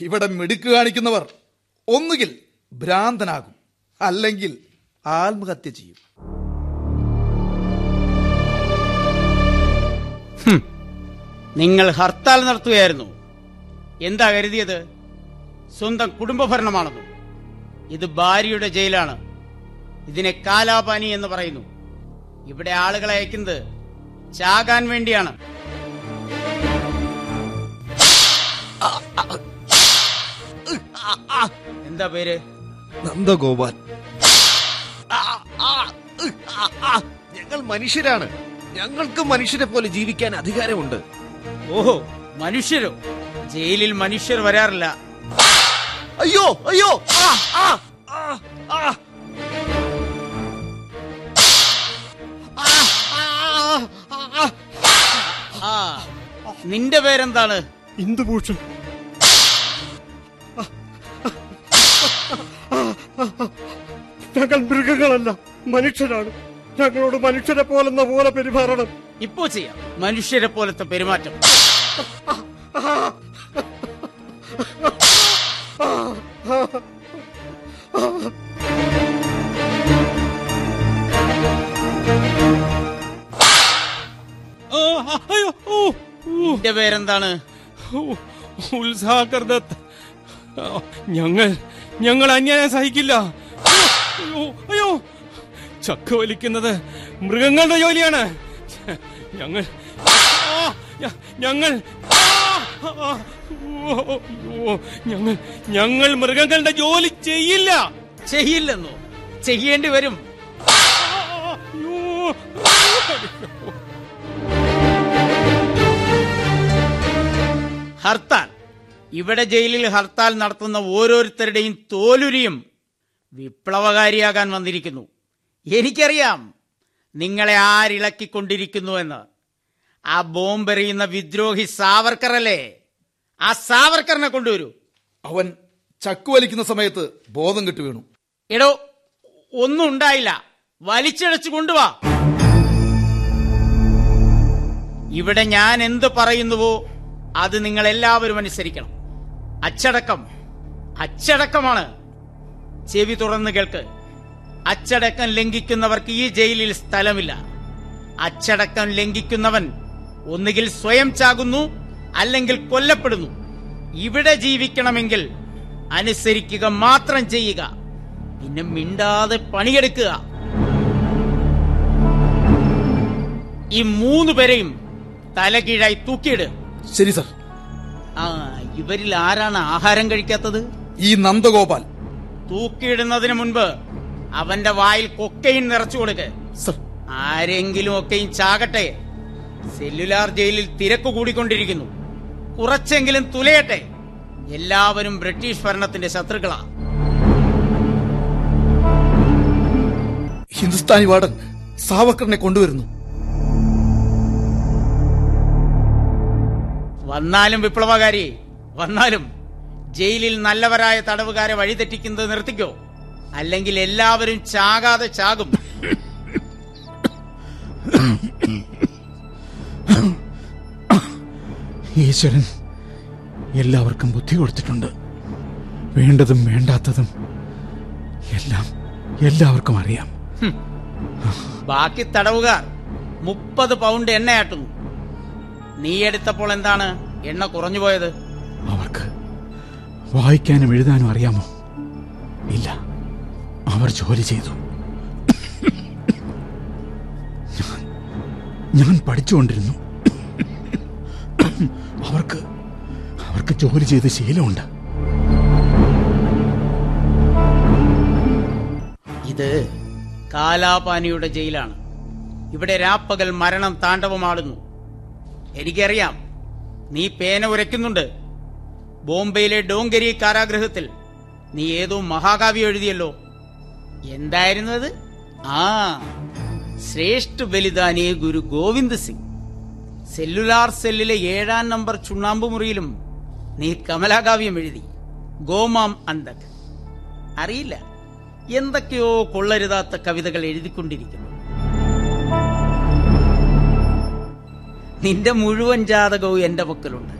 Speaker 19: ഇവിടെ മിടുക്ക് കാണിക്കുന്നവർ ഒന്നുകിൽ ഭ്രാന്തനാകും അല്ലെങ്കിൽ ആത്മഹത്യ ചെയ്യും.
Speaker 20: നിങ്ങൾ ഹർത്താൽ നടത്തുകയായിരുന്നു. എന്താ കരുതിയത്? സ്വന്തം കുടുംബഭരണമാണെന്നും ഇത് ഭാര്യയുടെ ജയിലാണ്. ഇതിനെ കാലാപാനി എന്ന് പറയുന്നു. ഇവിടെ ആളുകളെ അയക്കുന്നത് ചാകാൻ വേണ്ടിയാണ്. എന്താ പേര്?
Speaker 9: നന്ദഗോപാൽ. ഞങ്ങൾ മനുഷ്യരാണ്. ഞങ്ങൾക്ക് മനുഷ്യരെ പോലെ ജീവിക്കാൻ അധികാരമുണ്ട്.
Speaker 20: ഓഹോ മനുഷ്യരോ? ജയിലിൽ മനുഷ്യർ വരാറില്ല.
Speaker 9: അയ്യോ അയ്യോ! ആ, ആ, ആ, ആ.
Speaker 20: നിന്റെ പേരെന്താണ്
Speaker 4: ഇന്ദുഭൂഷൺ ഞങ്ങൾ മൃഗങ്ങളല്ല മനുഷ്യരാണ് ഞങ്ങളോട് മനുഷ്യരെ പോലെന്ന പോലെ പെരുമാറണം
Speaker 20: ഇപ്പോ ചെയ്യാം മനുഷ്യരെ പോലത്തെ പെരുമാറ്റം
Speaker 16: അയ്യോ ഓ
Speaker 20: നിന്റെ പേരെന്താണ്?
Speaker 16: ഉത്സാഹർ ദത്ത്. ഞങ്ങൾ ഞങ്ങൾ അന്യായം സഹിക്കില്ല. അയ്യോ ചക്ക വലിക്കുന്നത് മൃഗങ്ങളുടെ ജോലിയാണ്. ഞങ്ങൾ ഞങ്ങൾ ഞങ്ങൾ ഞങ്ങൾ മൃഗങ്ങളുടെ ജോലി ചെയ്യില്ല.
Speaker 20: ചെയ്യില്ലെന്നോ? ചെയ്യേണ്ടി വരും. ഹർത്താൽ. ഇവിടെ ജയിലിൽ ഹർത്താൽ നടത്തുന്ന ഓരോരുത്തരുടെയും തോലുരിയും വിപ്ലവകാരിയാകാൻ വന്നിരിക്കുന്നു. എനിക്കറിയാം നിങ്ങളെ ആരിളക്കിക്കൊണ്ടിരിക്കുന്നു എന്ന്. ആ ബോംബെറിയുന്ന വിദ്രോഹി സാവർക്കർ അല്ലേ ആ സാവർക്കറിനെ കൊണ്ടുവരൂ.
Speaker 19: അവൻ ചക്കു വലിക്കുന്ന സമയത്ത് ബോധം കെട്ടു വീണു.
Speaker 20: എടോ ഒന്നും ഉണ്ടായില്ല. വലിച്ചടച്ചു കൊണ്ടുവാ. ഇവിടെ ഞാൻ എന്ത് പറയുന്നുവോ? അത് നിങ്ങൾ എല്ലാവരും അനുസരിക്കണം. അച്ചടക്കം. അച്ചടക്കമാണ്. ചെവി തുറന്ന് കേൾക്ക്. അച്ചടക്കം ലംഘിക്കുന്നവർക്ക് ഈ ജയിലിൽ സ്ഥലമില്ല. അച്ചടക്കം ലംഘിക്കുന്നവൻ ഒന്നുകിൽ സ്വയം ചാകുന്നു അല്ലെങ്കിൽ കൊല്ലപ്പെടുന്നു. ഇവിടെ ജീവിക്കണമെങ്കിൽ അനുസരിക്കുക മാത്രം ചെയ്യുക. പിന്നെ മിണ്ടാതെ പണിയെടുക്കുക. ഈ മൂന്നു പേരെയും തലകീഴായി തൂക്കിയിട്.
Speaker 19: ശരി സർ.
Speaker 20: ആ ഇവരിൽ ആരാണ് ആഹാരം കഴിക്കാത്തത്?
Speaker 19: ഈ നന്ദഗോപാൽ.
Speaker 20: തൂക്കിയിടുന്നതിന് മുൻപ് അവന്റെ വായിൽ കൊക്കയും നിറച്ചു കൊടുക്ക്.
Speaker 19: സർ.
Speaker 20: ആരെങ്കിലും ഒക്കെയും ചാകട്ടെ. സെല്ലുലാർ ജയിലിൽ തിരക്ക് കൂടിക്കൊണ്ടിരിക്കുന്നു. കുറച്ചെങ്കിലും തുലയട്ടെ. എല്ലാവരും ബ്രിട്ടീഷ് ഭരണത്തിന്റെ ശത്രുക്കളാ.
Speaker 19: ഹിന്ദുസ്ഥാനി വാർഡൻ സാവക്കറിനെ കൊണ്ടുവരുന്നു.
Speaker 20: വന്നാലും വിപ്ലവകാരി വന്നാലും ജയിലിൽ നല്ലവരായ തടവുകാരെ വഴിതെറ്റിക്കുന്നത് നിർത്തിക്കോ? അല്ലെങ്കിൽ എല്ലാവരും ചാകാതെ ചാകും.
Speaker 3: ഈശ്വരൻ എല്ലാവർക്കും ബുദ്ധി കൊടുത്തിട്ടുണ്ട്. വേണ്ടതും വേണ്ടാത്തതും എല്ലാം എല്ലാവർക്കും അറിയാം.
Speaker 20: ബാക്കി തടവുകാർ മുപ്പത് പൗണ്ട് എണ്ണയാട്ടുന്നു. നീ എടുത്തപ്പോൾ എന്താണ്? എണ്ണ കുറഞ്ഞു പോയത്?
Speaker 3: അവർക്ക് വായിക്കാനും എഴുതാനും അറിയാമോ? ഇല്ല. അവർ ജോലി ചെയ്തു. ഞാൻ പഠിച്ചുകൊണ്ടിരുന്നു. അവർക്ക് അവർക്ക് ജോലി ചെയ്ത് ശീലമുണ്ട്.
Speaker 20: ഇത് കാലാപാനിയുടെ ജയിലാണ്. ഇവിടെ രാപ്പകൽ മരണം താണ്ഡവമാടുന്നു എനിക്കറിയാം. നീ പേന ഉരയ്ക്കുന്നുണ്ട്. ബോംബെയിലെ ഡോങ്കരി കാരാഗ്രഹത്തിൽ നീ ഏതോ മഹാകാവ്യം എഴുതിയല്ലോ. എന്തായിരുന്നു അത് ആ ശ്രേഷ്ഠ ബലിദാനി ഗുരു ഗോവിന്ദ് സിംഗ്. സെല്ലുലാർ സെല്ലിലെ ഏഴാം നമ്പർ ചുണ്ണാമ്പ് മുറിയിലും നീ കമലാകാവ്യം എഴുതി. ഗോമാം അന്തക് അറിയില്ല. എന്തൊക്കെയോ കൊള്ളരുതാത്ത കവിതകൾ എഴുതിക്കൊണ്ടിരിക്കുന്നു. നിന്റെ മുഴുവൻ ജാതകവും എന്റെ പക്കലുണ്ട്.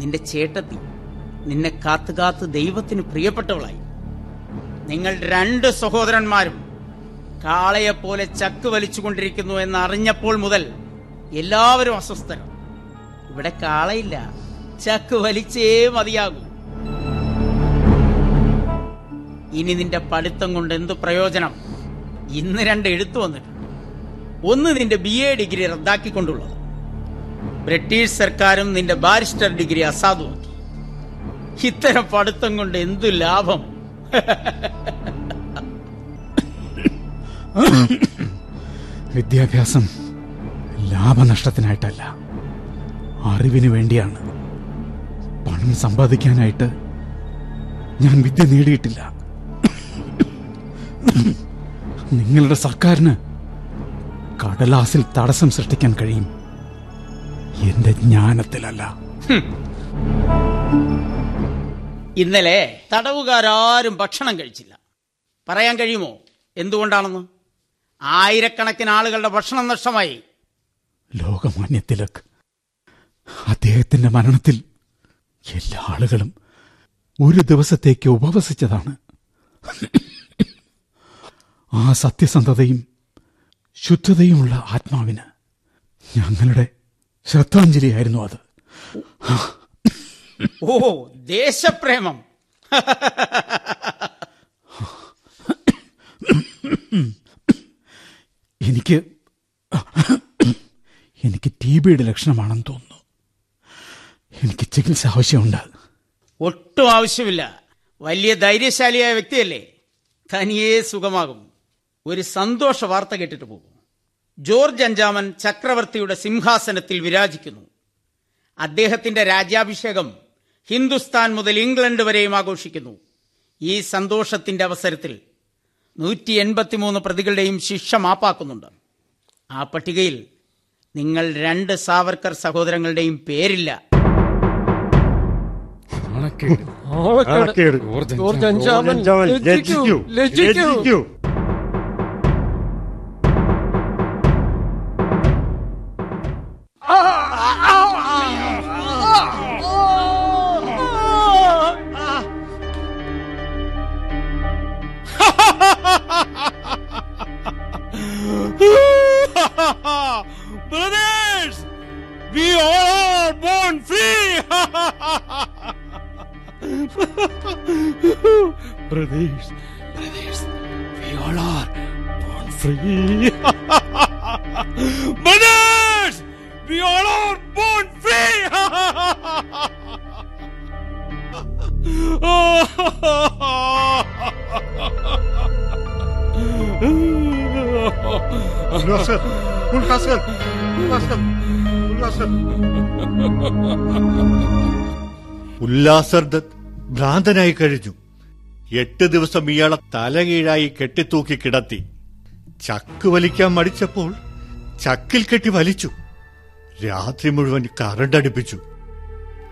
Speaker 20: നിന്റെ ചേട്ടത്തി നിന്നെ കാത്തു കാത്ത് ദൈവത്തിന് പ്രിയപ്പെട്ടവളായി. നിങ്ങൾ രണ്ട് സഹോദരന്മാരും കാളയെപ്പോലെ ചക്ക് വലിച്ചുകൊണ്ടിരിക്കുന്നു എന്ന് അറിഞ്ഞപ്പോൾ മുതൽ എല്ലാവരും അസ്വസ്ഥരും. ഇവിടെ കാളയില്ല ചക്ക് വലിച്ചേ മതിയാകൂ. ഇനി നിന്റെ പഠിത്തം കൊണ്ട് എന്ത് പ്രയോജനം? ഇന്ന് രണ്ട് എഴുത്തു വന്നിട്ടുണ്ട്. ഒന്ന് നിന്റെ ബി എ ഡിഗ്രി റദ്ദാക്കിക്കൊണ്ടുള്ളത്. ബ്രിട്ടീഷ് സർക്കാരും നിന്റെ ബാരിസ്റ്റർ ഡിഗ്രി അസാധുവാക്കി ഇത്തരം പഠിത്തം കൊണ്ട് എന്തു ലാഭം?
Speaker 3: വിദ്യാഭ്യാസം ലാഭനഷ്ടത്തിനായിട്ടല്ല അറിവിന് വേണ്ടിയാണ്. പണം സമ്പാദിക്കാനായിട്ട് ഞാൻ വിദ്യ നേടിയിട്ടില്ല. നിങ്ങളുടെ സർക്കാരിന് കടലാസിൽ തടസ്സം സൃഷ്ടിക്കാൻ കഴിയും. എന്റെ ജ്ഞാനത്തിലല്ല.
Speaker 20: ഇന്നലെ തടവുകാരും ഭക്ഷണം കഴിച്ചില്ല. പറയാൻ കഴിയുമോ? എന്തുകൊണ്ടാണെന്ന്? ആയിരക്കണക്കിന് ആളുകളുടെ ഭക്ഷണം നഷ്ടമായി.
Speaker 3: ലോകമാന്യ തിലക് അദ്ദേഹത്തിന്റെ മരണത്തിൽ എല്ലാ ആളുകളും ഒരു ദിവസത്തേക്ക് ഉപവസിച്ചതാണ്. ആ സത്യസന്ധതയും ശുദ്ധതയുമുള്ള ആത്മാവിന് ഞങ്ങളുടെ ശ്രദ്ധാഞ്ജലിയായിരുന്നു അത്.
Speaker 20: ഓ ദേശപ്രേമം.
Speaker 3: എനിക്ക് എനിക്ക് ടി ബിയുടെ ലക്ഷണമാണെന്ന് തോന്നുന്നു. എനിക്ക് ചികിത്സ ആവശ്യമുണ്ട്.
Speaker 20: ഒട്ടും ആവശ്യമില്ല. വലിയ ധൈര്യശാലിയായ വ്യക്തിയല്ലേ? തനിയേ സുഖമാകും. ഒരു സന്തോഷ വാർത്ത കേട്ടിട്ട് പോകും. ജോർജ് അഞ്ചാമൻ ചക്രവർത്തിയുടെ സിംഹാസനത്തിൽ വിരാജിക്കുന്നു. അദ്ദേഹത്തിന്റെ രാജ്യാഭിഷേകം ഹിന്ദുസ്ഥാൻ മുതൽ ഇംഗ്ലണ്ട് വരെയും ആഘോഷിക്കുന്നു. ഈ സന്തോഷത്തിന്റെ അവസരത്തിൽ നൂറ്റി എൺപത്തിമൂന്ന് പ്രതികളുടെയും ശിക്ഷ മാപ്പാക്കുന്നുണ്ട്. ആ പട്ടികയിൽ നിങ്ങൾ രണ്ട് സാവർക്കർ സഹോദരങ്ങളുടെയും പേരില്ല.
Speaker 4: ജോർജ് അഞ്ചാമൻ, ലജ്ജിക്കൂ, ലജ്ജിക്കൂ.
Speaker 22: be all born free.
Speaker 16: Brothers, brothers, we all are born free. brothers, we all are born free.
Speaker 22: Ulhassan, Ulhassan, Ullaskar. Ullaskar
Speaker 23: Dutt ഭ്രാന്തനായി കഴിഞ്ഞു. എട്ട് ദിവസം ഇയാളെ തലകീഴായി കെട്ടിത്തൂക്കി കിടത്തി. ചക്ക് വലിക്കാൻ മടിച്ചപ്പോൾ ചക്കിൽ കെട്ടി വലിച്ചു. രാത്രി മുഴുവൻ കറണ്ട് അടുപ്പിച്ചു.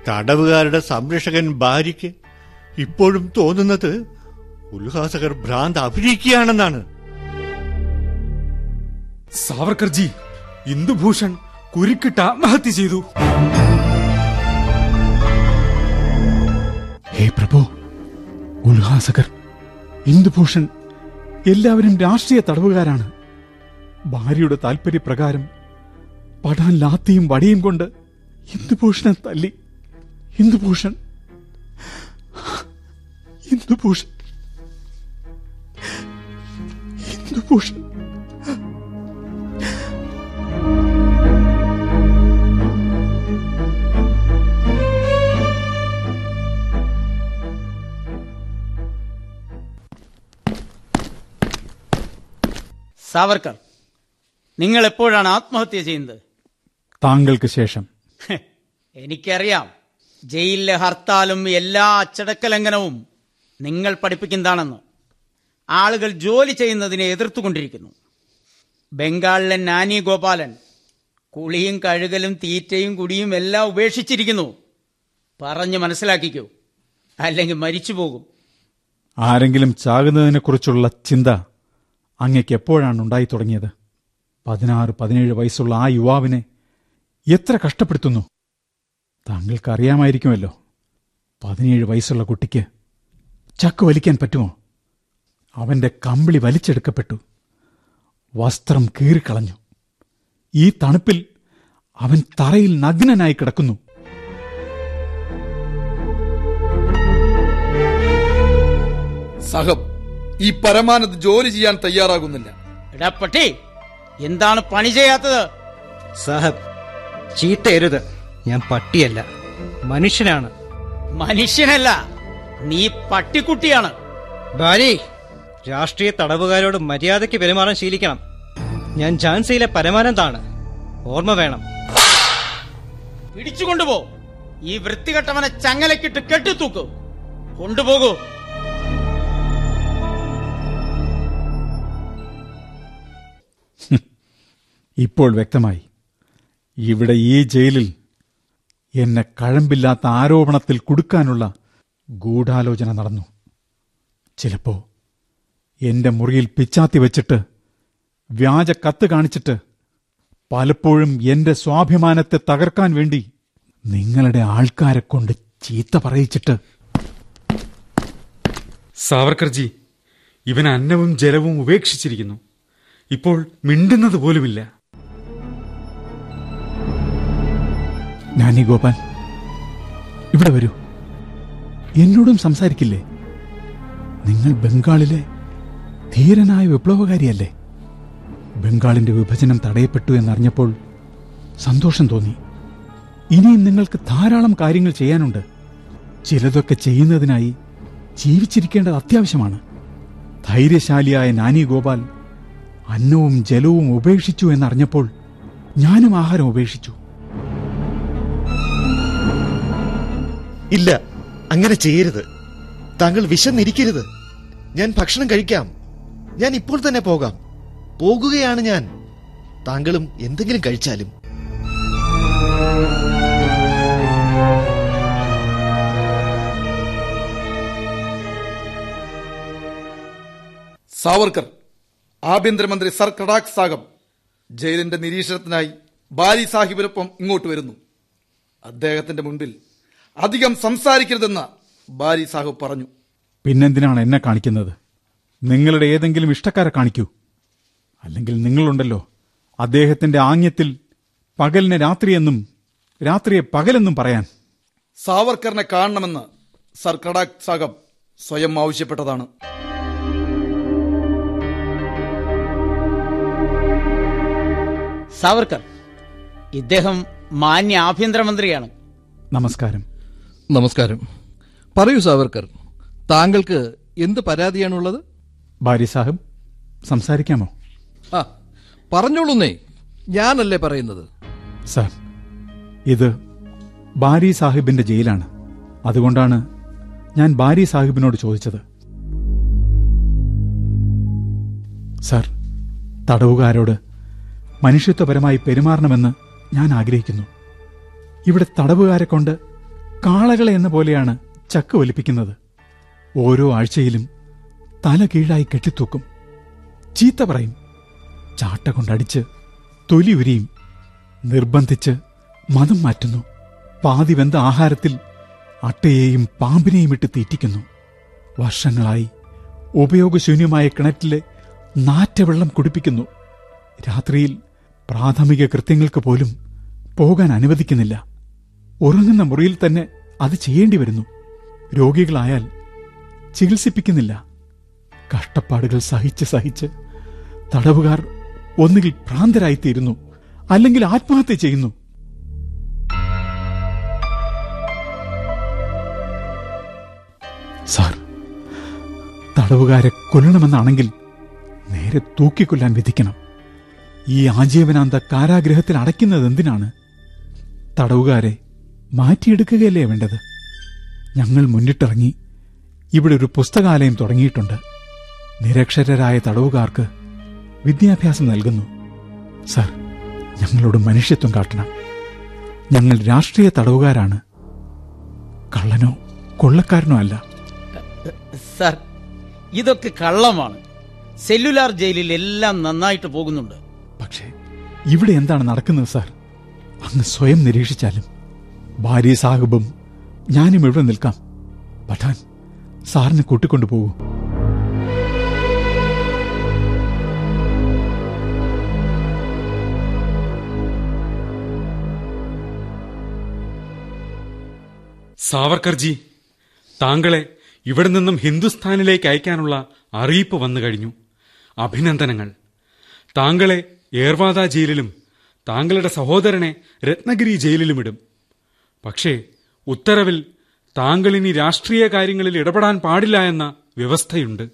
Speaker 23: തടവുകാരുടെ സംരക്ഷകൻ ഭാര്യയ്ക്ക് ഇപ്പോഴും തോന്നുന്നത് ഉല്ലാസകർ ഭ്രാന്ത് അഭിനയിക്കുകയാണെന്നാണ്.
Speaker 21: സാവർക്കർജി ഇന്ദുഭൂഷൺ കുരുക്കിട്ട് ആത്മഹത്യ ചെയ്തു.
Speaker 3: ഹേ പ്രഭു ഉല്ലാസകർ ഇന്ദുഭൂഷൺ എല്ലാവരും രാഷ്ട്രീയ തടവുകാരാണ്. ഭാര്യയുടെ താൽപര്യപ്രകാരം പടാൻ ലാത്തിയും വടിയും കൊണ്ട് ഇന്ദുഭൂഷണെ തല്ലി. ഇന്ദുഭൂഷൺ ഇന്ദുഭൂഷൺ ഇന്ദുഭൂഷൺ
Speaker 20: സാവർക്കർ നിങ്ങൾ എപ്പോഴാണ് ആത്മഹത്യ ചെയ്യുന്നത്?
Speaker 3: താങ്കൾക്ക് ശേഷം.
Speaker 20: എനിക്കറിയാം. ജയിലിലെ ഹർത്താലും എല്ലാ അച്ചടക്ക ലംഘനവും നിങ്ങൾ പഠിപ്പിക്കുന്നതാണെന്ന്. ആളുകൾ ജോലി ചെയ്യുന്നതിനെ എതിർത്തുകൊണ്ടിരിക്കുന്നു. ബംഗാളിലെ നാനി ഗോപാലൻ കുളിയും കഴുകലും തീറ്റയും കുടിയും എല്ലാം ഉപേക്ഷിച്ചിരിക്കുന്നു. പറഞ്ഞ് മനസ്സിലാക്കിക്കൂ. അല്ലെങ്കിൽ മരിച്ചു പോകും
Speaker 3: ആരെങ്കിലും ചാകുന്നതിനെക്കുറിച്ചുള്ള ചിന്ത അങ്ങയ്ക്ക് എപ്പോഴാണ് ഉണ്ടായി തുടങ്ങിയത്? പതിനാറ് പതിനേഴ് വയസ്സുള്ള ആ യുവാവിനെ എത്ര കഷ്ടപ്പെടുത്തുന്നു? താങ്കൾക്ക് അറിയാമായിരിക്കുമല്ലോ പതിനേഴ് വയസ്സുള്ള കുട്ടിക്ക് ചക്ക് വലിക്കാൻ പറ്റുമോ? അവന്റെ കമ്പിളി വലിച്ചെടുക്കപ്പെട്ടു. വസ്ത്രം കീറിക്കളഞ്ഞു. ഈ തണുപ്പിൽ അവൻ തറയിൽ നഗ്നനായി കിടക്കുന്നു.
Speaker 19: സഹബ് ഈ പരമാനന്ദ് ജോലി ചെയ്യാൻ തയ്യാറാകുന്നില്ല.
Speaker 20: എടാ പട്ടി എന്താണ് പണി ചെയ്യാത്തത്?
Speaker 24: സാഹബ് ചീത്തയരുത് ഞാൻ പട്ടിയല്ല മനുഷ്യനാണ്.
Speaker 20: മനുഷ്യനല്ല നീ പട്ടിക്കുട്ടിയാണ്.
Speaker 24: ഭാര്യ രാഷ്ട്രീയ തടവുകാരോട് മര്യാദയ്ക്ക് പെരുമാറാൻ ശീലിക്കണം. ഞാൻ ഝാൻസിയിലെ പരമാനന്ദാണ് ഓർമ്മ വേണം.
Speaker 20: പിടിച്ചുകൊണ്ടുപോ. ഈ വൃത്തികെട്ടവനെ ചങ്ങലക്കിട്ട് കെട്ടിത്തൂക്കു. കൊണ്ടുപോകൂ.
Speaker 3: ഇപ്പോൾ വ്യക്തമായി. ഇവിടെ ഈ ജയിലിൽ എന്നെ കഴമ്പില്ലാത്ത ആരോപണത്തിൽ കുടുക്കാനുള്ള ഗൂഢാലോചന നടന്നു. ചിലപ്പോ എന്റെ മുറിയിൽ പിച്ചാത്തി വച്ചിട്ട് വ്യാജ കത്ത് കാണിച്ചിട്ട് പലപ്പോഴും എന്റെ സ്വാഭിമാനത്തെ തകർക്കാൻ വേണ്ടി നിങ്ങളുടെ ആൾക്കാരെ കൊണ്ട് ചീത്ത പറയിച്ചിട്ട്.
Speaker 21: സാവർക്കർജി ഇവൻ അന്നവും ജലവും ഉപേക്ഷിച്ചിരിക്കുന്നു. ഇപ്പോൾ മിണ്ടുന്നത് പോലുമില്ല.
Speaker 3: നാനി ഗോപാൽ ഇവിടെ വരൂ. എന്നോടും സംസാരിക്കില്ലേ? നിങ്ങൾ ബംഗാളിലെ ധീരനായ വിപ്ലവകാരിയല്ലേ? ബംഗാളിന്റെ വിഭജനം തടയപ്പെട്ടു എന്നറിഞ്ഞപ്പോൾ സന്തോഷം തോന്നി. ഇനിയും നിങ്ങൾക്ക് ധാരാളം കാര്യങ്ങൾ ചെയ്യാനുണ്ട്. ചിലതൊക്കെ ചെയ്യുന്നതിനായി ജീവിച്ചിരിക്കേണ്ടത് അത്യാവശ്യമാണ്. ധൈര്യശാലിയായ നാനി ഗോപാൽ അന്നവും ജലവും ഉപേക്ഷിച്ചു എന്നറിഞ്ഞപ്പോൾ ഞാനും ആഹാരം ഉപേക്ഷിച്ചു.
Speaker 9: ഇല്ല അങ്ങനെ ചെയ്യരുത്. താങ്കൾ വിശന്നിരിക്കരുത്. ഞാൻ ഭക്ഷണം കഴിക്കാം. ഞാൻ ഇപ്പോൾ തന്നെ പോകാം. പോകുകയാണ് ഞാൻ. താങ്കളും എന്തെങ്കിലും കഴിച്ചാലും.
Speaker 19: സാവർക്കർ ആഭ്യന്തരമന്ത്രി സർ കടാക് സാഗം ജയിലിന്റെ നിരീക്ഷണത്തിനായി ബാലി സാഹിബിനൊപ്പം ഇങ്ങോട്ട് വരുന്നു. അദ്ദേഹത്തിന്റെ മുൻപിൽ അധികം സംസാരിക്കരുതെന്ന് ബാരി സാഹിബ് പറഞ്ഞു.
Speaker 3: പിന്നെന്തിനാണ് എന്നെ കാണിക്കുന്നത്? നിങ്ങളുടെ ഏതെങ്കിലും ഇഷ്ടക്കാരെ കാണിക്കൂ. അല്ലെങ്കിൽ നിങ്ങളുണ്ടല്ലോ. അദ്ദേഹത്തിന്റെ ആംഗ്യത്തിൽ പകലിനെ രാത്രിയെന്നും രാത്രിയെ പകലെന്നും പറയാൻ.
Speaker 19: സാവർക്കറിനെ കാണണമെന്ന് സർ കടാക് സാഹബ് സ്വയം ആവശ്യപ്പെട്ടതാണ്.
Speaker 25: സാവർക്കർ ഇദ്ദേഹം മാന്യ ആഭ്യന്തരമന്ത്രിയാണ്.
Speaker 3: നമസ്കാരം.
Speaker 4: നമസ്കാരം. പറയൂ സാവർക്കർ താങ്കൾക്ക് എന്ത് പരാതിയാണുള്ളത്?
Speaker 3: ഭാര്യ സാഹിബ് സംസാരിക്കാമോ?
Speaker 4: ആ പറഞ്ഞോളൂന്നേ ഞാനല്ലേ പറയുന്നത്.
Speaker 3: സാർ ഇത് ബാരി സാഹിബിന്റെ ജയിലാണ്. അതുകൊണ്ടാണ് ഞാൻ ബാരി സാഹിബിനോട് ചോദിച്ചത്. സാർ തടവുകാരോട് മനുഷ്യത്വപരമായി പെരുമാറണമെന്ന് ഞാൻ ആഗ്രഹിക്കുന്നു. ഇവിടെ തടവുകാരെ കൊണ്ട് കാളകളെ എന്ന പോലെയാണ് ചക്ക് വലിപ്പിക്കുന്നത്. ഓരോ ആഴ്ചയിലും തല കീഴായി കെട്ടിത്തൂക്കും. ചീത്ത പറയും. ചാട്ട കൊണ്ടടിച്ച് തൊലി ഉരിയും. നിർബന്ധിച്ച് മതം മാറ്റുന്നു. പാതി വെന്ത ആഹാരത്തിൽ അട്ടയെയും പാമ്പിനെയും ഇട്ട് തീറ്റിക്കുന്നു. വർഷങ്ങളായി ഉപയോഗശൂന്യമായ കിണറ്റിലെ നാറ്റവെള്ളം കുടിപ്പിക്കുന്നു. രാത്രിയിൽ പ്രാഥമിക കൃത്യങ്ങൾക്ക് പോലും പോകാൻ അനുവദിക്കുന്നില്ല. ഉറങ്ങുന്ന മുറിയിൽ തന്നെ അത് ചെയ്യേണ്ടി വരുന്നു. രോഗികളായാൽ ചികിത്സിപ്പിക്കുന്നില്ല. കഷ്ടപ്പാടുകൾ സഹിച്ച് സഹിച്ച് തടവുകാർ ഒന്നുകിൽ ഭ്രാന്തരായിത്തീരുന്നു അല്ലെങ്കിൽ ആത്മഹത്യ ചെയ്യുന്നു. സാർ തടവുകാരെ കൊല്ലണമെന്നാണെങ്കിൽ നേരെ തൂക്കിക്കൊല്ലാൻ വിധിക്കണം. ഈ ആജീവനാന്ത കാരാഗ്രഹത്തിൽ അടയ്ക്കുന്നത് എന്തിനാണ്? തടവുകാരെ മാറ്റിയെടുക്കുകയല്ലേ വേണ്ടത്? ഞങ്ങൾ മുന്നിട്ടിറങ്ങി. ഇവിടെ ഒരു പുസ്തകാലയം തുടങ്ങിയിട്ടുണ്ട്. നിരക്ഷരരായ തടവുകാർക്ക് വിദ്യാഭ്യാസം നൽകുന്നു. സർ ഞങ്ങളോട് മനുഷ്യത്വം കാട്ടണം. ഞങ്ങൾ രാഷ്ട്രീയ തടവുകാരാണ്. കള്ളനോ കൊള്ളക്കാരനോ അല്ല.
Speaker 25: സർ ഇതൊക്കെ കള്ളമാണ്. സെല്ലുലാർ ജയിലിൽ എല്ലാം നന്നായിട്ട് പോകുന്നുണ്ട്.
Speaker 3: പക്ഷേ ഇവിടെ എന്താണ് നടക്കുന്നത് സാർ? അങ്ങ് സ്വയം നിരീക്ഷിച്ചാലും. ഭാര്യ സാഹിബും ഞാനും ഇവിടെ നിൽക്കാം. പഠാൻ സാറിനെ കൂട്ടിക്കൊണ്ടു പോകൂ.
Speaker 21: സാവർക്കർജി താങ്കളെ ഇവിടെ നിന്നും ഹിന്ദുസ്ഥാനിലേക്ക് അയക്കാനുള്ള അറിയിപ്പ് വന്നു കഴിഞ്ഞു. അഭിനന്ദനങ്ങൾ. താങ്കളെ ഏർവാദ ജയിലിലും താങ്കളുടെ സഹോദരനെ രത്നഗിരി ജയിലിലും ഇടും. പക്ഷേ ഉത്തരവിൽ താങ്കൾ ഇനി രാഷ്ട്രീയ കാര്യങ്ങളിൽ ഇടപെടാൻ പാടില്ല എന്ന വ്യവസ്ഥയുണ്ട്.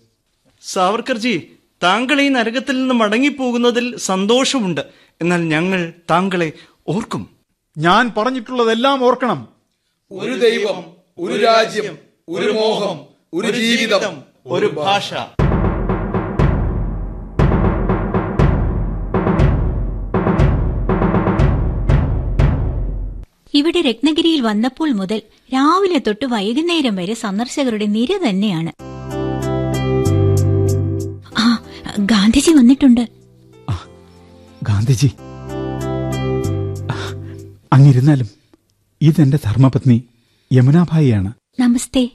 Speaker 24: സാവർക്കർജി താങ്കൾ ഈ നരകത്തിൽ നിന്ന് മടങ്ങിപ്പോകുന്നതിൽ സന്തോഷമുണ്ട്. എന്നാൽ ഞങ്ങൾ താങ്കളെ ഓർക്കും.
Speaker 3: ഞാൻ പറഞ്ഞിട്ടുള്ളതെല്ലാം ഓർക്കണം.
Speaker 19: ഒരു ദൈവം ഒരു രാജ്യം ഒരു മോഹം ഒരു ജീവിതം
Speaker 24: ഒരു ഭാഷ.
Speaker 17: ഇവിടെ രത്നഗിരിയിൽ വന്നപ്പോൾ മുതൽ രാവിലെ തൊട്ട് വൈകുന്നേരം വരെ സന്ദർശകരുടെ നിര തന്നെയാണ്. ആ ഗാന്ധിജി വന്നിട്ടുണ്ട്.
Speaker 3: ഗാന്ധിജി. അങ്ങിരുന്നാലും ഇതെന്റെ ധർമ്മപത്നി യമുനാഭായിയാണ്.
Speaker 25: നമസ്തേ.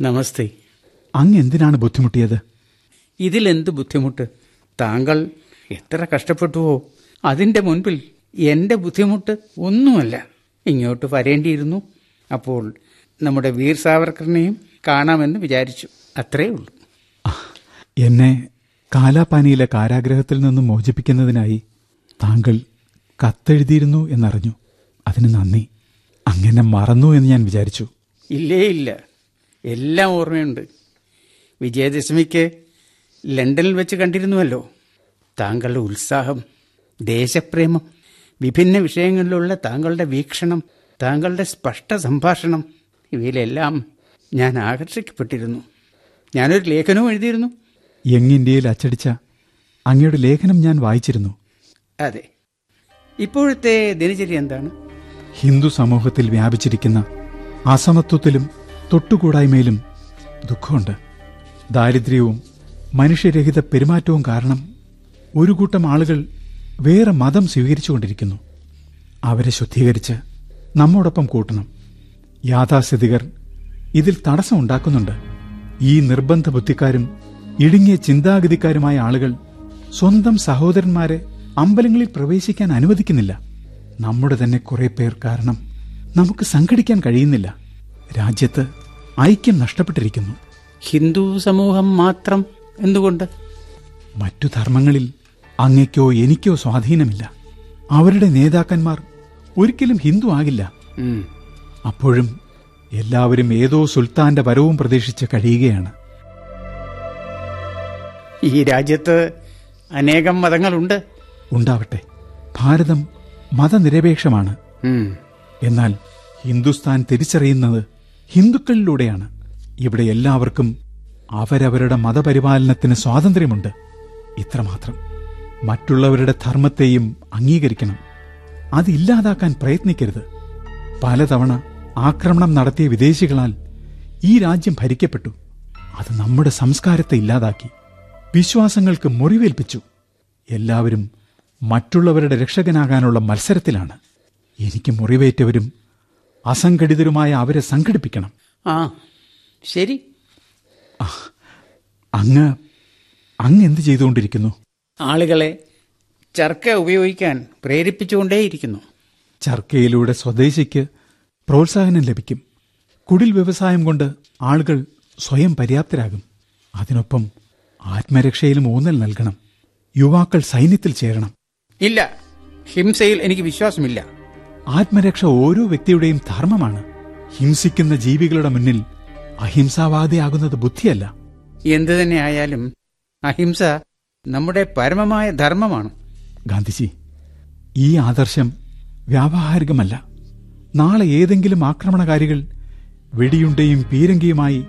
Speaker 25: നമസ്തേ.
Speaker 3: അങ്ങ് എന്തിനാണ് ബുദ്ധിമുട്ടിയത്?
Speaker 25: ഇതിലെന്ത് ബുദ്ധിമുട്ട്? താങ്കൾ എത്ര കഷ്ടപ്പെട്ടുവോ? അതിന്റെ മുൻപിൽ എന്റെ ബുദ്ധിമുട്ട് ഒന്നുമല്ല. ഇങ്ങോട്ട് വരേണ്ടിയിരുന്നു. അപ്പോൾ നമ്മുടെ വീർ സാവർക്കറിനെയും കാണാമെന്ന് വിചാരിച്ചു. അത്രേ ഉള്ളൂ.
Speaker 3: എന്നെ കാലാപാനിയിലെ കാരാഗ്രഹത്തിൽ നിന്നും മോചിപ്പിക്കുന്നതിനായി താങ്കൾ കത്തെഴുതിയിരുന്നു എന്നറിഞ്ഞു. അതിന് നന്ദി. അങ്ങനെ മറന്നു എന്ന് ഞാൻ വിചാരിച്ചു.
Speaker 25: ഇല്ലേ ഇല്ല. എല്ലാം ഓർമ്മയുണ്ട്. വിജയദശമിക്ക് ലണ്ടനിൽ വെച്ച് കണ്ടിരുന്നുവല്ലോ. താങ്കളുടെ ഉത്സാഹം ദേശപ്രേമം വിഭിന്ന വിഷയങ്ങളിലുള്ള താങ്കളുടെ വീക്ഷണം താങ്കളുടെ സ്പഷ്ട സംഭാഷണം ഇവയിലെല്ലാം ഞാൻ ആകർഷിക്കപ്പെട്ടിരുന്നു. ഞാനൊരു ലേഖനവും എഴുതിയിരുന്നു.
Speaker 3: യങ്ങിന്ത്യയിൽ അച്ചടിച്ച അങ്ങയുടെ ലേഖനം ഞാൻ വായിച്ചിരുന്നു.
Speaker 25: അതെ. ഇപ്പോഴത്തെ ദിനചര്യ എന്താണ്?
Speaker 3: ഹിന്ദു സമൂഹത്തിൽ വ്യാപിച്ചിരിക്കുന്ന അസമത്വത്തിലും തൊട്ടുകൂടായ്മയിലും ദുഃഖമുണ്ട്. ദാരിദ്ര്യവും മനുഷ്യരഹിത പെരുമാറ്റവും കാരണം ഒരു കൂട്ടം ആളുകൾ വേറെ മതം സ്വീകരിച്ചുകൊണ്ടിരിക്കുന്നു. അവരെ ശുദ്ധീകരിച്ച് നമ്മോടൊപ്പം കൂട്ടണം. യാഥാസ്ഥിതികർ ഇതിൽ തടസ്സമുണ്ടാക്കുന്നുണ്ട്. ഈ നിർബന്ധ ബുദ്ധിക്കാരും ഇടുങ്ങിയ ചിന്താഗതിക്കാരുമായ ആളുകൾ സ്വന്തം സഹോദരന്മാരെ അമ്പലങ്ങളിൽ പ്രവേശിക്കാൻ അനുവദിക്കുന്നില്ല. നമ്മുടെ തന്നെ കുറെ പേർ കാരണം നമുക്ക് സംഘടിക്കാൻ കഴിയുന്നില്ല. രാജ്യത്ത് ഐക്യം നഷ്ടപ്പെട്ടിരിക്കുന്നു.
Speaker 25: ഹിന്ദു സമൂഹം മാത്രം എന്തുകൊണ്ട്?
Speaker 3: മറ്റു ധർമ്മങ്ങളിൽ അങ്ങയ്ക്കോ എനിക്കോ സ്വാധീനമില്ല. അവരുടെ നേതാക്കന്മാർ ഒരിക്കലും ഹിന്ദു ആകില്ല. അപ്പോഴും എല്ലാവരും ഏതോ സുൽത്താന്റെ വരവും പ്രതീക്ഷിച്ച് കഴിയുകയാണ്.
Speaker 25: ഈ രാജ്യത്ത് അനേകം മതങ്ങളുണ്ട്.
Speaker 3: ഉണ്ടാവട്ടെ. ഭാരതം മതനിരപേക്ഷമാണ്. എന്നാൽ ഹിന്ദുസ്ഥാൻ തിരിച്ചറിയുന്നത് ഹിന്ദുക്കളിലൂടെയാണ്. ഇവിടെ എല്ലാവർക്കും അവരവരുടെ മതപരിപാലനത്തിന് സ്വാതന്ത്ര്യമുണ്ട്. ഇത്രമാത്രം. മറ്റുള്ളവരുടെ ധർമ്മത്തെയും അംഗീകരിക്കണം. അതില്ലാതാക്കാൻ പ്രയത്നിക്കരുത്. പലതവണ ആക്രമണം നടത്തിയ വിദേശികളാൽ ഈ രാജ്യം ഭരിക്കപ്പെട്ടു. അത് നമ്മുടെ സംസ്കാരത്തെ ഇല്ലാതാക്കി. വിശ്വാസങ്ങൾക്ക് മുറിവേൽപ്പിച്ചു. എല്ലാവരും മറ്റുള്ളവരുടെ രക്ഷകനാകാനുള്ള മത്സരത്തിലാണ്. എനിക്ക് മുറിവേറ്റവരും അസംഘടിതരുമായ അവരെ സംഘടിപ്പിക്കണം.
Speaker 25: ആ ശരി.
Speaker 3: അങ്ങ് അങ്ങ് എന്ത് ചെയ്തുകൊണ്ടിരിക്കുന്നു?
Speaker 25: ആളുകളെ ചർക്ക ഉപയോഗിക്കാൻ പ്രേരിപ്പിച്ചുകൊണ്ടേയിരിക്കുന്നു.
Speaker 3: ചർക്കയിലൂടെ സ്വദേശിക്ക് പ്രോത്സാഹനം ലഭിക്കും. കുടിൽ വ്യവസായം കൊണ്ട് ആളുകൾ സ്വയം പര്യാപ്തരാകും. അതിനൊപ്പം ആത്മരക്ഷയിലും ഊന്നൽ നൽകണം. യുവാക്കൾ സൈന്യത്തിൽ ചേരണം.
Speaker 25: ഇല്ല. ഹിംസയിൽ എനിക്ക് വിശ്വാസമില്ല.
Speaker 3: ആത്മരക്ഷ ഓരോ വ്യക്തിയുടെയും ധർമ്മമാണ്. ഹിംസിക്കുന്ന ജീവികളുടെ മുന്നിൽ അഹിംസാവാദിയാകുന്നത് ബുദ്ധിയല്ല.
Speaker 25: എന്തു തന്നെ ആയാലും അഹിംസ നമ്മുടെ പരമമായ ധർമ്മമാണ്.
Speaker 3: ഗാന്ധിജി ഈ ആദർശം വ്യാവഹാരികമല്ല. നാളെ ഏതെങ്കിലും ആക്രമണകാരികൾ വെടിയുണ്ടയും പീരങ്കിയുമായി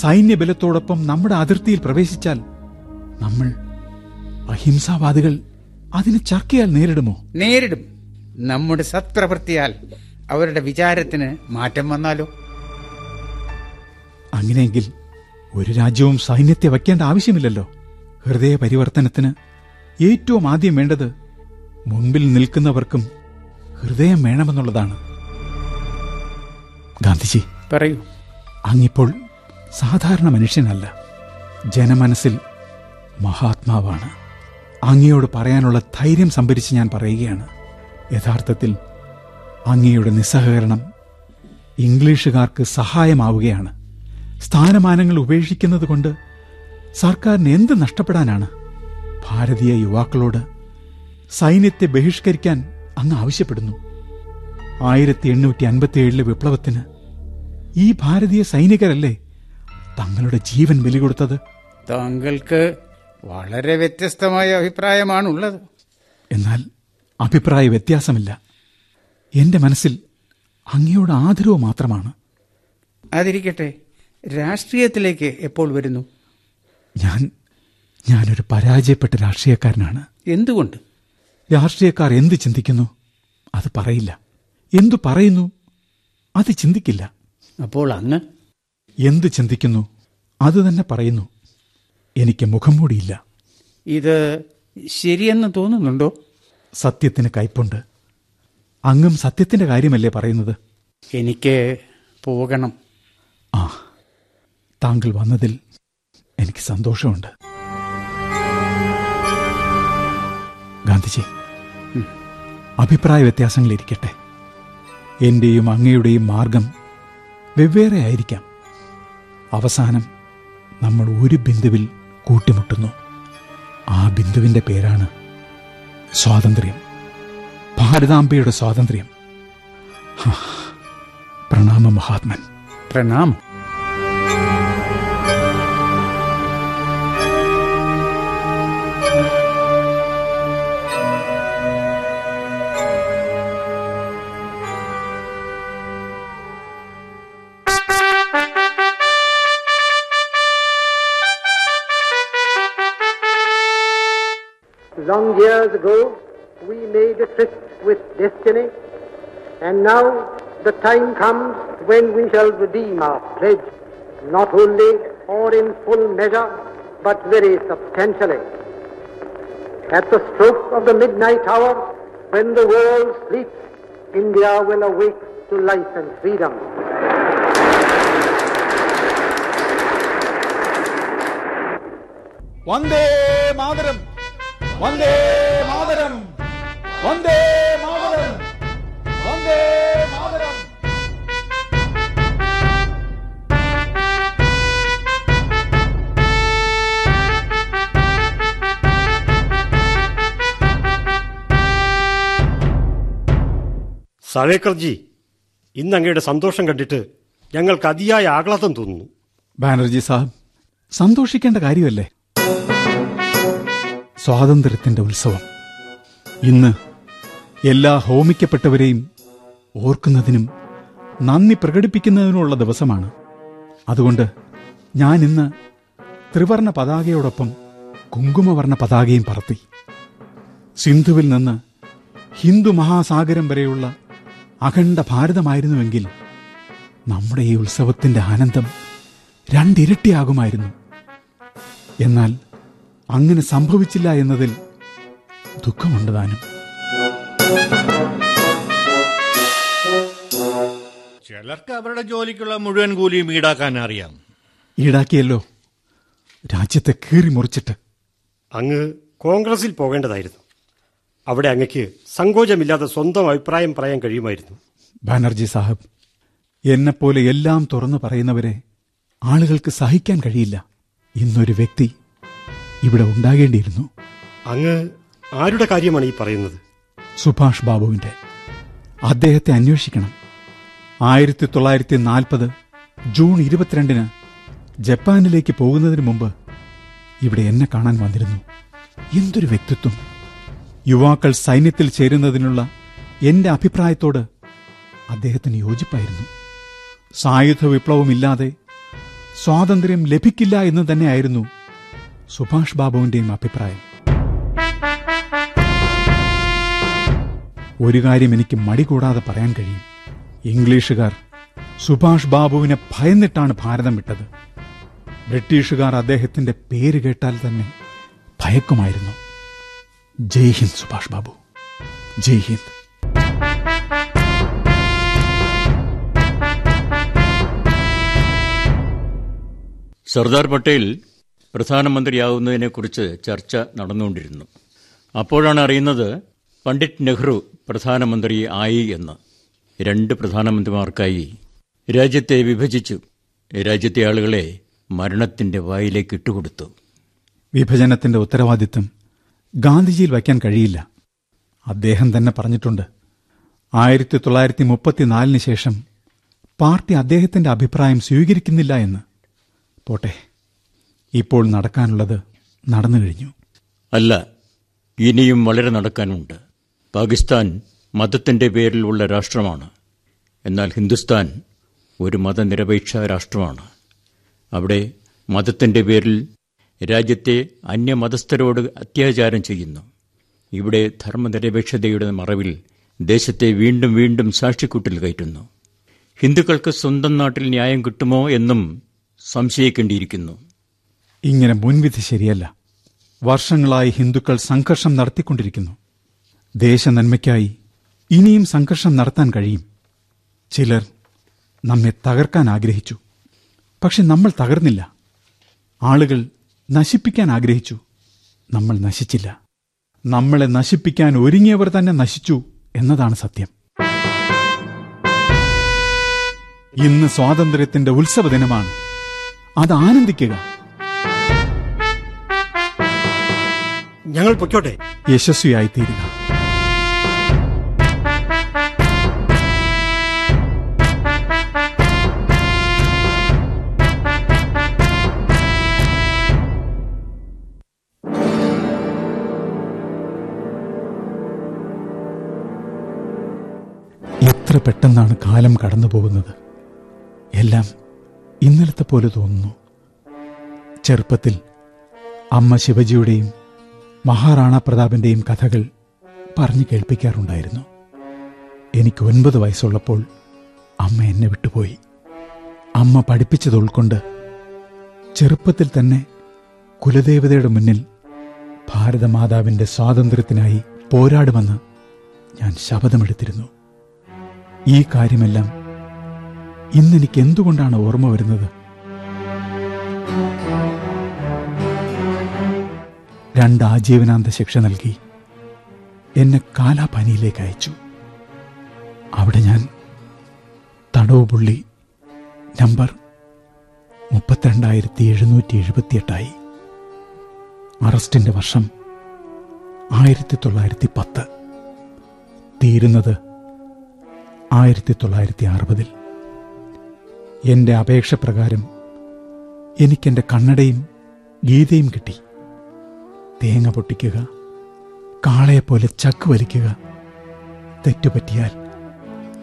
Speaker 3: സൈന്യബലത്തോടൊപ്പം നമ്മുടെ അതിർത്തിയിൽ പ്രവേശിച്ചാൽ നമ്മൾ അഹിംസാവാദികൾ അതിന് ചർക്കയാൽ നേരിടുമോ?
Speaker 25: നേരിടും. നമ്മുടെ സത്പ്രവൃത്തിയാൽ അവരുടെ വിചാരത്തിന് മാറ്റം വന്നാലോ?
Speaker 3: അങ്ങനെയെങ്കിൽ ഒരു രാജ്യവും സൈന്യത്തെ വയ്ക്കേണ്ട ആവശ്യമില്ലല്ലോ. ഹൃദയ പരിവർത്തനത്തിന് ഏറ്റവും ആദ്യം വേണ്ടത് മുൻപിൽ നിൽക്കുന്നവർക്കും ഹൃദയം വേണമെന്നുള്ളതാണ്. ഗാന്ധിജി
Speaker 25: പറയൂ.
Speaker 3: അങ്ങിപ്പോൾ സാധാരണ മനുഷ്യനല്ല ജനമനസ്സിൽ മഹാത്മാവാണ്. അങ്ങയോട് പറയാനുള്ള ധൈര്യം സംഭരിച്ച് ഞാൻ പറയുകയാണ്. യഥാർത്ഥത്തിൽ അങ്ങയുടെ നിസ്സഹകരണം ഇംഗ്ലീഷുകാർക്ക് സഹായമാവുകയാണ്. സ്ഥാനമാനങ്ങൾ ഉപേക്ഷിക്കുന്നത് കൊണ്ട് സർക്കാരിന് എന്ത് നഷ്ടപ്പെടാനാണ്? ഭാരതീയ യുവാക്കളോട് സൈന്യത്തെ ബഹിഷ്കരിക്കാൻ അങ്ങ് ആവശ്യപ്പെടുന്നു. ആയിരത്തി എണ്ണൂറ്റി അൻപത്തിയേഴിലെ വിപ്ലവത്തിന് ഈ ഭാരതീയ സൈനികരല്ലേ തങ്ങളുടെ ജീവൻ ബലി കൊടുത്തത്
Speaker 25: താങ്കൾക്ക് വളരെ വ്യത്യസ്തമായ അഭിപ്രായമാണുള്ളത്.
Speaker 3: എന്നാൽ അഭിപ്രായ വ്യത്യാസമില്ല. എന്റെ മനസ്സിൽ അങ്ങയോട് ആദരവ് മാത്രമാണ്.
Speaker 25: അതിരിക്കട്ടെ രാഷ്ട്രീയത്തിലേക്ക് എപ്പോൾ വരുന്നു?
Speaker 3: ഞാൻ ഞാനൊരു പരാജയപ്പെട്ട രാഷ്ട്രീയക്കാരനാണ്.
Speaker 25: എന്തുകൊണ്ട്?
Speaker 3: രാഷ്ട്രീയക്കാർ എന്ത് ചിന്തിക്കുന്നു? അത് പറയില്ല. എന്തു പറയുന്നു? അത് ചിന്തിക്കില്ല.
Speaker 25: അപ്പോൾ അങ്ങ്?
Speaker 3: എന്ത് ചിന്തിക്കുന്നു? അത് തന്നെ പറയുന്നു. എനിക്ക് മുഖം മൂടിയില്ല.
Speaker 25: ഇത് ശരിയെന്ന് തോന്നുന്നുണ്ടോ?
Speaker 3: സത്യത്തിന് കയ്പുണ്ട്. അങ്ങും സത്യത്തിന്റെ കാര്യമല്ലേ പറയുന്നത്?
Speaker 25: എനിക്ക് പോകണം.
Speaker 3: ആ താങ്കൾ വന്നതിൽ എനിക്ക് സന്തോഷമുണ്ട്. ഗാന്ധിജി അഭിപ്രായ വ്യത്യാസങ്ങളിരിക്കട്ടെ എന്റെയും അങ്ങയുടെയും മാർഗം വെവ്വേറെ ആയിരിക്കാം. അവസാനം നമ്മൾ ഒരു ബിന്ദുവിൽ കൂട്ടിമുട്ടുന്നു. ആ ബിന്ദുവിന്റെ പേരാണ് സ്വാതന്ത്ര്യം. ഭാരതാംബയുടെ സ്വാതന്ത്ര്യം. പ്രണാമ മഹാത്മൻ.
Speaker 25: പ്രണാമം.
Speaker 26: years ago, we made a tryst with destiny, and now the time comes when we shall redeem our pledge, not only or in full measure, but very substantially. At the stroke of the midnight hour, when the world sleeps, India will awake to life and freedom.
Speaker 16: One day, Madaram! One day! Vande Mataram. Vande Mataram.
Speaker 27: സവേക്കർജി ഇന്ന് അങ്ങയുടെ സന്തോഷം കണ്ടിട്ട് ഞങ്ങൾക്ക് അതിയായ ആഹ്ലാദം തോന്നുന്നു.
Speaker 3: ബാനർജി സാഹബ് സന്തോഷിക്കേണ്ട കാര്യമല്ലേ? സ്വാതന്ത്ര്യത്തിന്റെ ഉത്സവം. ഇന്ന് എല്ലാ ഹോമിക്കപ്പെട്ടവരെയും ഓർക്കുന്നതിനും നന്ദി പ്രകടിപ്പിക്കുന്നതിനുമുള്ള ദിവസമാണ്. അതുകൊണ്ട് ഞാൻ ഇന്ന് ത്രിവർണ പതാകയോടൊപ്പം കുങ്കുമവർണ പതാകയും പറത്തി. സിന്ധുവിൽ നിന്ന് ഹിന്ദു മഹാസാഗരം വരെയുള്ള അഖണ്ഡ ഭാരതമായിരുന്നുവെങ്കിൽ നമ്മുടെ ഈ ഉത്സവത്തിന്റെ ആനന്ദം രണ്ടിരട്ടിയാകുമായിരുന്നു. എന്നാൽ അങ്ങനെ സംഭവിച്ചില്ല എന്നതിൽ ദുഃഖമുണ്ട് താനും.
Speaker 23: ചിലർക്ക് അവരുടെ ജോലിക്കുള്ള മുഴുവൻ കൂലിയും ഈടാക്കാൻ അറിയാം.
Speaker 3: ഈടാക്കിയല്ലോ. രാജ്യത്തെ കീറി മുറിച്ചിട്ട്.
Speaker 27: അങ്ങ് കോൺഗ്രസിൽ പോകേണ്ടതായിരുന്നു. അവിടെ അങ്ങക്ക് സങ്കോചമില്ലാതെ സ്വന്തം അഭിപ്രായം പറയാൻ കഴിയുമായിരുന്നു.
Speaker 3: ബാനർജി സാഹബ് എന്നെപ്പോലെ എല്ലാം തുറന്നു പറയുന്നവരെ ആളുകൾക്ക് സഹിക്കാൻ കഴിയില്ല. ഇന്നൊരു വ്യക്തി ഇവിടെ ഉണ്ടാകേണ്ടിയിരുന്നു.
Speaker 27: അങ്ങ് ആരുടെ കാര്യമാണ് ഈ പറയുന്നത്?
Speaker 3: സുഭാഷ് ബാബുവിന്റെ. അദ്ദേഹത്തെ അന്വേഷിക്കണം. ആയിരത്തി തൊള്ളായിരത്തി നാൽപ്പത് ജൂൺ ഇരുപത്തിരണ്ടിന് ജപ്പാനിലേക്ക് പോകുന്നതിന് മുമ്പ് ഇവിടെ എന്നെ കാണാൻ വന്നിരുന്നു. എന്തൊരു വ്യക്തിത്വം. യുവാക്കൾ സൈന്യത്തിൽ ചേരുന്നതിനുള്ള എന്റെ അഭിപ്രായത്തോട് അദ്ദേഹത്തിന് യോജിപ്പായിരുന്നു. സായുധ വിപ്ലവമില്ലാതെ സ്വാതന്ത്ര്യം ലഭിക്കില്ല എന്ന് തന്നെയായിരുന്നു സുഭാഷ് ബാബുവിന്റെയും അഭിപ്രായം. ഒരു കാര്യം എനിക്ക് മടി കൂടാതെ പറയാൻ കഴിയും. ഇംഗ്ലീഷുകാർ സുഭാഷ് ബാബുവിനെ ഭയന്നിട്ടാണ് ഭാരതം വിട്ടത്. ബ്രിട്ടീഷുകാർ അദ്ദേഹത്തിന്റെ പേര് കേട്ടാൽ തന്നെ ഭയക്കുമായിരുന്നു. ജയ് ഹിന്ദ് സുഭാഷ് ബാബു. ജയ് ഹിന്ദ്.
Speaker 28: സർദാർ പട്ടേൽ പ്രധാനമന്ത്രിയാവുന്നതിനെക്കുറിച്ച് ചർച്ച നടന്നുകൊണ്ടിരുന്നു. അപ്പോഴാണ് അറിയുന്നത് പണ്ഡിറ്റ് നെഹ്റു പ്രധാനമന്ത്രി ആയി എന്ന് രണ്ട് പ്രധാനമന്ത്രിമാർക്കായി രാജ്യത്തെ വിഭജിച്ചു. രാജ്യത്തെ ആളുകളെ മരണത്തിന്റെ വായിലേക്ക് ഇട്ടുകൊടുത്തു.
Speaker 3: വിഭജനത്തിന്റെ ഉത്തരവാദിത്വം ഗാന്ധിജിയിൽ വയ്ക്കാൻ കഴിയില്ല. അദ്ദേഹം തന്നെ പറഞ്ഞിട്ടുണ്ട് ആയിരത്തി തൊള്ളായിരത്തി മുപ്പത്തിനാലിന് ശേഷം പാർട്ടി അദ്ദേഹത്തിന്റെ അഭിപ്രായം സ്വീകരിക്കുന്നില്ല എന്ന്. പോട്ടെ ഇപ്പോൾ നടക്കാനുള്ളത് നടന്നു കഴിഞ്ഞു
Speaker 28: അല്ല ഇനിയും വളരെ നടക്കാനുണ്ട്. പാകിസ്ഥാൻ മതത്തിന്റെ പേരിലുള്ള രാഷ്ട്രമാണ്. എന്നാൽ ഹിന്ദുസ്ഥാൻ ഒരു മതനിരപേക്ഷ രാഷ്ട്രമാണ്. അവിടെ മതത്തിന്റെ പേരിൽ രാജ്യത്തെ അന്യമതസ്ഥരോട് അത്യാചാരം ചെയ്യുന്നു. ഇവിടെ ധർമ്മനിരപേക്ഷതയുടെ മറവിൽ ദേശത്തെ വീണ്ടും വീണ്ടും സാക്ഷിക്കൂട്ടിൽ കയറ്റുന്നു. ഹിന്ദുക്കൾക്ക് സ്വന്തം നാട്ടിൽ ന്യായം കിട്ടുമോ എന്നും സംശയിക്കേണ്ടിയിരിക്കുന്നു.
Speaker 3: ഇങ്ങനെ മുൻവിധി ശരിയല്ല. വർഷങ്ങളായി ഹിന്ദുക്കൾ സംഘർഷം നടത്തിക്കൊണ്ടിരിക്കുന്നു. ദേശനന്മയ്ക്കായി ഇനിയും സംഘർഷം നടത്താൻ കഴിയും. ചിലർ നമ്മെ തകർക്കാൻ ആഗ്രഹിച്ചു. പക്ഷെ നമ്മൾ തകർന്നില്ല. ആളുകൾ നശിപ്പിക്കാൻ ആഗ്രഹിച്ചു. നമ്മൾ നശിച്ചില്ല. നമ്മളെ നശിപ്പിക്കാൻ ഒരുങ്ങിയവർ തന്നെ നശിച്ചു എന്നതാണ് സത്യം. ഇന്ന് സ്വാതന്ത്ര്യത്തിന്റെ ഉത്സവ ദിനമാണ് അത് ആനന്ദിക്കുക.
Speaker 27: ഞങ്ങൾ പൊയ്ക്കോട്ടെ.
Speaker 3: യശസ്വിയായി തീരുക എത്ര പെട്ടെന്നാണ് കാലം കടന്നു പോകുന്നത്? എല്ലാം ഇന്നലത്തെ പോലെ തോന്നുന്നു. ചെറുപ്പത്തിൽ അമ്മ ശിവജിയുടെയും മഹാറാണ പ്രതാപിന്റെയും കഥകൾ പറഞ്ഞു കേൾപ്പിക്കാറുണ്ടായിരുന്നു. എനിക്ക് ഒൻപത് വയസ്സുള്ളപ്പോൾ അമ്മ എന്നെ വിട്ടുപോയി. അമ്മ പഠിപ്പിച്ചത് ഉൾക്കൊണ്ട് ചെറുപ്പത്തിൽ തന്നെ കുലദേവതയുടെ മുന്നിൽ ഭാരതമാതാവിന്റെ സ്വാതന്ത്ര്യത്തിനായി പോരാടുമെന്ന് ഞാൻ ശപഥമെടുത്തിരുന്നു. ഈ കാര്യമെല്ലാം ഇന്നെനിക്ക് എന്തുകൊണ്ടാണ് ഓർമ്മ വരുന്നത്? രണ്ട് ആജീവനാന്ത ശിക്ഷ നൽകി എന്നെ കാലാപാനിയിലേക്ക് അയച്ചു. അവിടെ ഞാൻ തടവുപുള്ളി നമ്പർ മുപ്പത്തിരണ്ടായിരത്തി എഴുന്നൂറ്റി എഴുപത്തിയെട്ടായി അറസ്റ്റിന്റെ വർഷം ആയിരത്തി തൊള്ളായിരത്തി പത്ത് തീരുന്നത് ആയിരത്തി തൊള്ളായിരത്തി അറുപതിൽ എന്റെ അപേക്ഷ പ്രകാരം എനിക്കെന്റെ കണ്ണടയും ഗീതയും കിട്ടി. തേങ്ങ പൊട്ടിക്കുക കാളയെപ്പോലെ ചക്ക് വലിക്കുക തെറ്റുപറ്റിയാൽ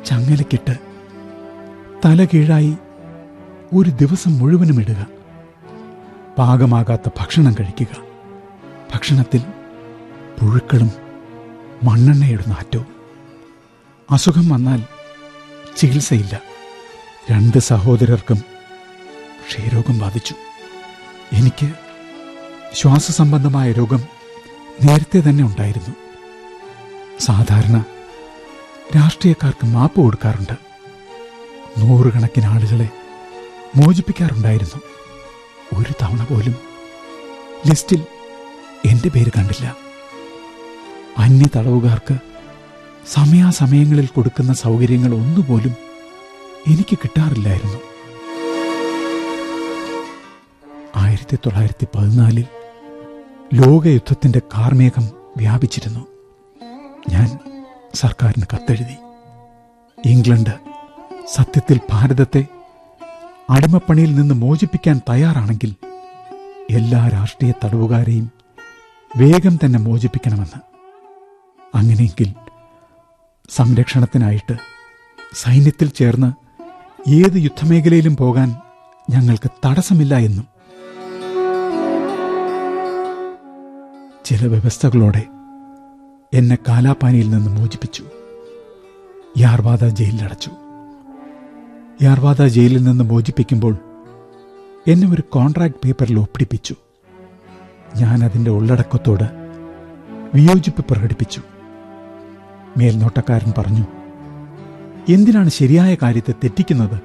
Speaker 3: ചങ്ങലക്കിട്ട് തല കീഴായി ഒരു ദിവസം മുഴുവനും ഇടുക. പാകമാകാത്ത ഭക്ഷണം കഴിക്കുക. ഭക്ഷണത്തിൽ പുഴുക്കളും മണ്ണെണ്ണയുടെ നാറ്റവും. അസുഖം വന്നാൽ ചികിത്സയില്ല. രണ്ട് സഹോദരർക്കും ക്ഷയരോഗം ബാധിച്ചു. എനിക്ക് ശ്വാസസംബന്ധമായ രോഗം നേരത്തെ തന്നെ ഉണ്ടായിരുന്നു. സാധാരണ രാഷ്ട്രീയക്കാർക്ക് മാപ്പ് കൊടുക്കാറുണ്ട്. നൂറുകണക്കിന് ആളുകളെ മോചിപ്പിക്കാറുണ്ടായിരുന്നു. ഒരു തവണ പോലും ലിസ്റ്റിൽ എന്റെ പേര് കണ്ടില്ല. അന്യ തടവുകാർക്ക് സമയാസമയങ്ങളിൽ കൊടുക്കുന്ന സൗകര്യങ്ങൾ ഒന്നുപോലും എനിക്ക് കിട്ടാറില്ലായിരുന്നു. ആയിരത്തി തൊള്ളായിരത്തി പതിനാലിൽ ലോകയുദ്ധത്തിന്റെ കാർമേഘം വ്യാപിച്ചിരുന്നു. ഞാൻ സർക്കാരിന് കത്തെഴുതി. ഇംഗ്ലണ്ട് സത്യത്തിൽ ഭാരതത്തെ അടിമപ്പണിയിൽ നിന്ന് മോചിപ്പിക്കാൻ തയ്യാറാണെങ്കിൽ എല്ലാ രാഷ്ട്രീയ തടവുകാരെയും വേഗം തന്നെ മോചിപ്പിക്കണമെന്ന്. അങ്ങനെയെങ്കിൽ സംരക്ഷണത്തിനായിട്ട് സൈന്യത്തിൽ ചേർന്ന് ഏത് യുദ്ധമേഖലയിലും പോകാൻ ഞങ്ങൾക്ക് തടസ്സമില്ല എന്നും. ചില വ്യവസ്ഥകളോടെ എന്നെ കാലാപാനിയിൽ നിന്ന് മോചിപ്പിച്ചു. യാർവാദ ജയിലിലടച്ചു യാർവാദ ജയിലിൽ നിന്ന് മോചിപ്പിക്കുമ്പോൾ എന്നെ ഒരു കോൺട്രാക്ട് പേപ്പറിൽ ഒപ്പിടിപ്പിച്ചു. ഞാൻ അതിന്റെ ഉള്ളടക്കത്തോട് വിയോജിപ്പ് പ്രകടിപ്പിച്ചു. മേൽനോട്ടക്കാരൻ പറഞ്ഞു എന്തിനാണ് ശരിയായ കാര്യത്തെ തെറ്റിക്കുന്നത്?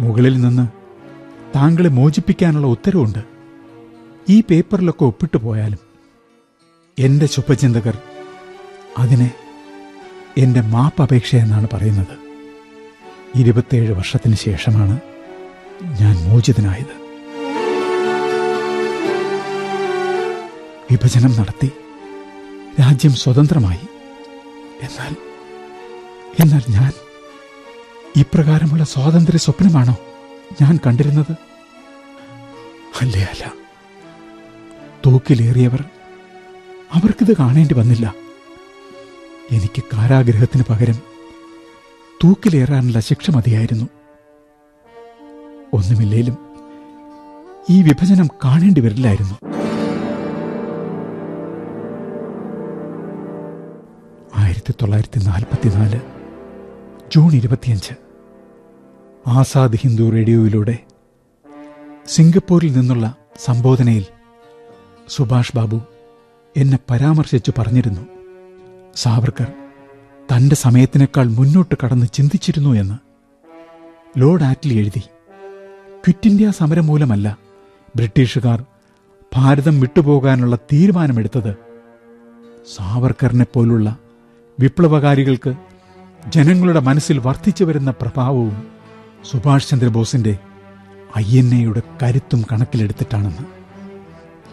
Speaker 3: മുകളിൽ നിന്ന് താങ്കളെ മോചിപ്പിക്കാനുള്ള ഉത്തരവുണ്ട്. ഈ പേപ്പറിലൊക്കെ ഒപ്പിട്ടു പോയാലും എന്റെ ശുഭചിന്തകർ അതിനെ എന്റെ മാപ്പപേക്ഷ എന്നാണ് പറയുന്നത്. ഇരുപത്തേഴ് വർഷത്തിന് ശേഷമാണ് ഞാൻ മോചിതനായത്. വിഭജനം നടത്തി. രാജ്യം സ്വതന്ത്രമായി. എന്നാൽ എന്നാൽ ഞാൻ ഇപ്രകാരമുള്ള സ്വാതന്ത്ര്യ സ്വപ്നമാണോ ഞാൻ കണ്ടിരുന്നത്? അല്ലേ അല്ല. തൂക്കിലേറിയവർ അവർക്കിത് കാണേണ്ടി വന്നില്ല. എനിക്ക് കാരാഗ്രഹത്തിന് പകരം തൂക്കിലേറാനുള്ള ശിക്ഷ മതിയായിരുന്നു. ഒന്നുമില്ലേലും ഈ വിഭജനം കാണേണ്ടി വരില്ലായിരുന്നു. ആയിരത്തി തൊള്ളായിരത്തി നാൽപ്പത്തിനാല് ജൂൺ ഇരുപത്തിയഞ്ച്. ആസാദ് ഹിന്ദു റേഡിയോയിലൂടെ സിംഗപ്പൂരിൽ നിന്നുള്ള സംബോധനയിൽ സുഭാഷ് ബാബു എന്നെ പരാമർശിച്ചു പറഞ്ഞിരുന്നു. സാവർക്കർ തന്റെ സമയത്തിനേക്കാൾ മുന്നോട്ട് കടന്ന് ചിന്തിച്ചിരുന്നു എന്ന് ലോർഡ് ആറ്റ്ലി എഴുതി. ക്വിറ്റ് ഇന്ത്യ സമരം മൂലമല്ല ബ്രിട്ടീഷുകാർ ഭാരതം വിട്ടുപോകാനുള്ള തീരുമാനമെടുത്തത് സാവർക്കറിനെ പോലുള്ള വിപ്ലവകാരികൾക്ക് ജനങ്ങളുടെ മനസ്സിൽ വർദ്ധിച്ചു വരുന്ന പ്രഭാവവും സുഭാഷ് ചന്ദ്രബോസിന്റെ ഐ എൻ എയുടെ കരുത്തും കണക്കിലെടുത്തിട്ടാണെന്ന്.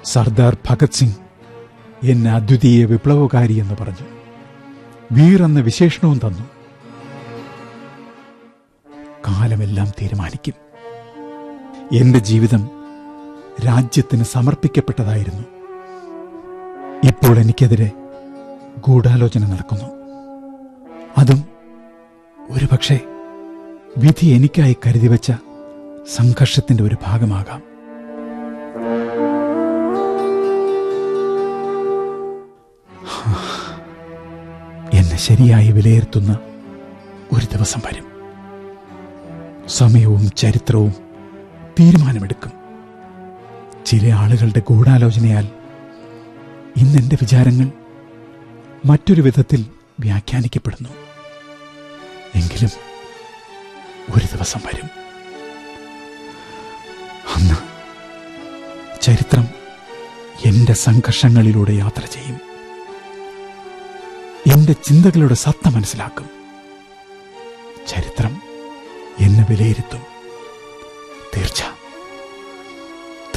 Speaker 3: സർദാർ ഭഗത് സിംഗ് എന്നെ അദ്വിതീയ വിപ്ലവകാരി എന്ന് പറഞ്ഞു. വീർ എന്ന വിശേഷണവും തന്നു. കാലമെല്ലാം തീരുമാനിക്കും. എന്റെ ജീവിതം രാജ്യത്തിന് സമർപ്പിക്കപ്പെട്ടതായിരുന്നു. ഇപ്പോൾ എനിക്കെതിരെ ഗൂഢാലോചന നടക്കുന്നു. അതും ഒരുപക്ഷെ വിധി എനിക്കായി കരുതി വച്ച സംഘർഷത്തിന്റെ ഒരു ഭാഗമാകാം. എന്നെ ശരിയായി വിലയിരുത്തുന്ന ഒരു ദിവസം വരും. സമയവും ചരിത്രവും തീരുമാനമെടുക്കും. ചില ആളുകളുടെ ഗൂഢാലോചനയാൽ ഇന്നെന്റെ വിചാരങ്ങൾ മറ്റൊരു വിധത്തിൽ വ്യാഖ്യാനിക്കപ്പെടുന്നു. എങ്കിലും ഒരു ദിവസം വരും. അന്ന് ചരിത്രം എന്റെ സംഘർഷങ്ങളിലൂടെ യാത്ര ചെയ്യും. എന്റെ ചിന്തകളുടെ സത്ത മനസ്സിലാക്കും. ചരിത്രം എന്നെ വിലയിരുത്തും. തീർച്ച.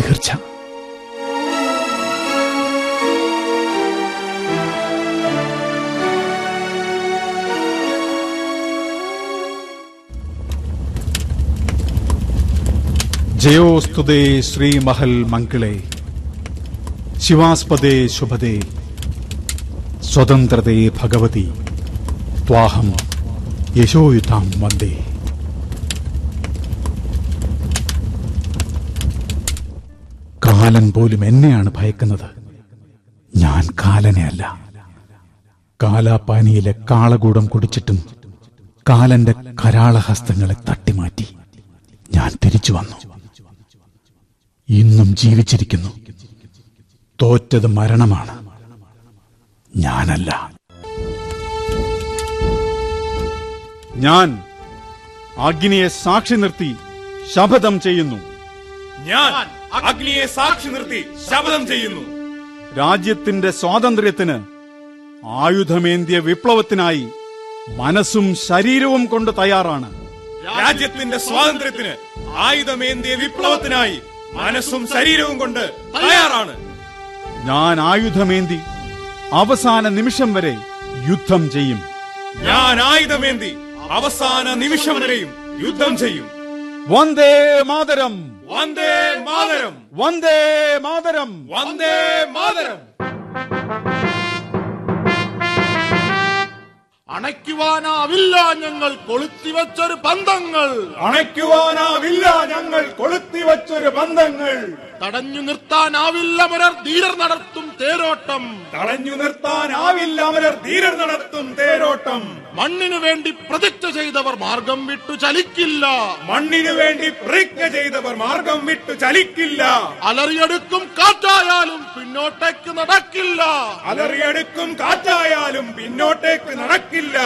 Speaker 3: തീർച്ച. ജയോസ്തുതേ ശ്രീമഹൽ മംഗളേ. ശിവാസ്പദേ ശുഭദേ. സ്വതന്ത്രതേ ഭഗവതി. ത്വാഹം യശോയുതാം വന്ദേ. കാലൻ പോലും എന്നെയാണ് ഭയക്കുന്നത്. ഞാൻ കാലനെ അല്ല കാലാപാനിയിലെ കാളകൂടം കുടിച്ചിട്ടും കാലന്റെ കരാളഹസ്തങ്ങളെ തട്ടിമാറ്റി ഞാൻ തിരിച്ചു വന്നു. ഇന്നും ജീവിച്ചിരിക്കുന്നു. തോറ്റത് മരണമാണ്. ഞാനല്ല. ഞാൻ അഗ്നിയെ സാക്ഷി നിർത്തി ശപഥം ചെയ്യുന്നു.
Speaker 2: ഞാൻ അഗ്നിയെ സാക്ഷി നിർത്തി ശപഥം ചെയ്യുന്നു.
Speaker 3: രാജ്യത്തിന്റെ സ്വാതന്ത്ര്യത്തിന് ആയുധമേന്തിയ വിപ്ലവത്തിനായി മനസ്സും ശരീരവും കൊണ്ട് തയ്യാറാണ്.
Speaker 2: രാജ്യത്തിന്റെ സ്വാതന്ത്ര്യത്തിന് ആയുധമേന്തിയ വിപ്ലവത്തിനായി മനസ്സും ശരീരവും കൊണ്ട് തയ്യാറാണ്.
Speaker 3: ഞാൻ ആയുധമേന്തി അവസാന നിമിഷം വരെ യുദ്ധം ചെയ്യും.
Speaker 2: ഞാൻ ആയുധമേന്തി അവസാന നിമിഷം വരെയും യുദ്ധം ചെയ്യും.
Speaker 3: വന്ദേ മാതരം.
Speaker 2: വന്ദേ മാതരം.
Speaker 3: വന്ദേ മാതരം.
Speaker 2: വന്ദേ മാതരം.
Speaker 5: അണയ്ക്കുവാനാവില്ല ഞങ്ങൾ കൊളുത്തിവച്ചൊരു ബന്ധങ്ങൾ.
Speaker 2: അണയ്ക്കുവാനാവില്ല ഞങ്ങൾ കൊളുത്തിവച്ചൊരു ബന്ധങ്ങൾ.
Speaker 5: തടഞ്ഞു നിർത്താനാവില്ല മരർ ധീരർ നടത്തും തേരോട്ടം.
Speaker 2: തടഞ്ഞു നിർത്താനാവില്ല അമരർ ധീരർ നടത്തും തേരോട്ടം.
Speaker 5: മണ്ണിനു വേണ്ടി പ്രതിജ്ഞ ചെയ്തവർ മാർഗം വിട്ടു ചലിക്കില്ല.
Speaker 2: മണ്ണിനു വേണ്ടി പ്രതിജ്ഞ ചെയ്തവർ മാർഗം വിട്ടു ചലിക്കില്ല.
Speaker 5: അലറിയെടുക്കും കാറ്റായാലും പിന്നോട്ടേക്ക് നടക്കില്ല.
Speaker 2: അലറിയെടുക്കും കാറ്റായാലും പിന്നോട്ടേക്ക് നടക്കില്ല.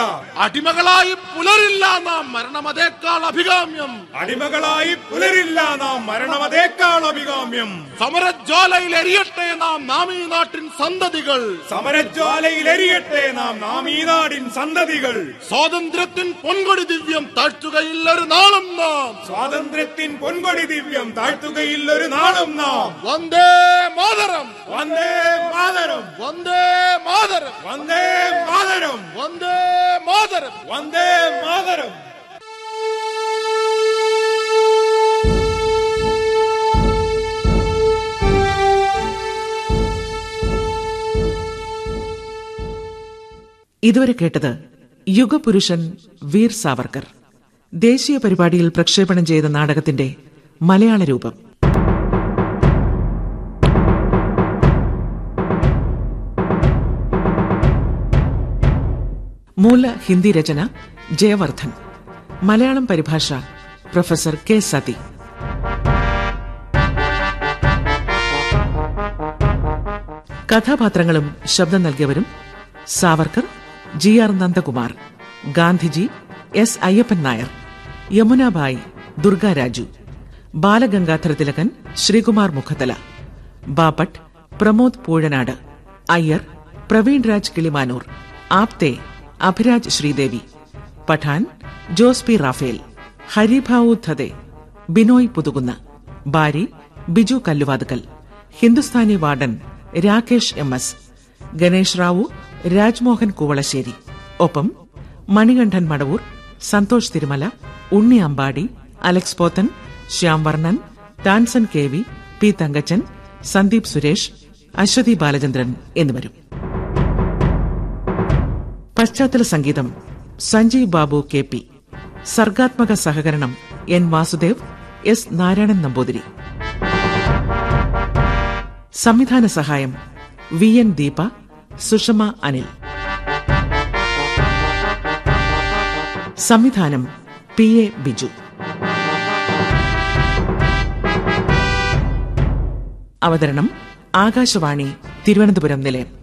Speaker 5: അടിമകളായി പുലരില്ല നാം മരണമതേക്കാൾ അഭികാമ്യം.
Speaker 2: അടിമകളായി പുലരില്ല നാം മരണമതേക്കാൾ അഭികാമ്യം.
Speaker 5: സമരജ്വാലയിൽ എരിയട്ടെ നാം നാം ഈ നാട്ടിൻ സന്തതികൾ
Speaker 2: സമരജ്വാലയിൽ എരിയട്ടെ നാം നാം ഈ നാടിൻ സന്തതികൾ
Speaker 5: സ്വാതന്ത്ര്യത്തിൻ പൊൻകൊടി ദിവ്യം താഴ്ത്തുകയില്ല ഒരു നാളും നാം
Speaker 2: സ്വാതന്ത്ര്യത്തിൻ പൊൻകൊടി ദിവ്യം താഴ്ത്തുകയില്ല ഒരു നാളും നാം
Speaker 5: വന്ദേ മാതരം
Speaker 2: വന്ദേ മാതരം
Speaker 5: വന്ദേ മാതരം
Speaker 2: വന്ദേ മാതരം
Speaker 5: വന്ദേ മാതരം
Speaker 2: വന്ദേ മാതരം
Speaker 1: ഇതുവരെ കേട്ടത് യുഗപുരുഷൻ വീർ സാവർക്കർ. ദേശീയ പരിപാടിയിൽ പ്രക്ഷേപണം ചെയ്ത നാടകത്തിന്റെ മലയാള രൂപം. മൂല ഹിന്ദി രചന ജയവർദ്ധൻ. മലയാളം പരിഭാഷ പ്രൊഫസർ കെ സതി. കഥാപാത്രങ്ങളും ശബ്ദം നൽകിയവരും Savarkar G R Nandakumar Gandhiji S Ayyappan Nair Yamunabai Durgaraju Balagangadhara Thilakan Sreekumar Mukhathala Bapat Pramod Poozhanad Aiyar Praveen Raj Kilimanoor Apte Abhiraj Sreedevi Pathan Jose P Raphael Haribhau Dhade Binoy Puthukunna Barry Biju Kalluvathukkal Hindustani warden Rakesh M S Ganesh Rao Rajmohan Koovalassery. ഒപ്പം Manikandan Madavoor Santhosh Thirumala Unni Ambadi Alex Pothan Shyam Varnan Tansen K V P Thankachan Sandeep Suresh Aswathy Balachandran എന്നിവരും. പശ്ചാത്തല സംഗീതം Sanjeev Babu K P. സർഗാത്മക സഹകരണം N Vasudev S Narayanan Namboothiri. സംവിധാന സഹായം V N Deepa Sushama Anil. സംവിധാനം P A Biju. അവതരണം ആകാശവാണി തിരുവനന്തപുരം നിലയം.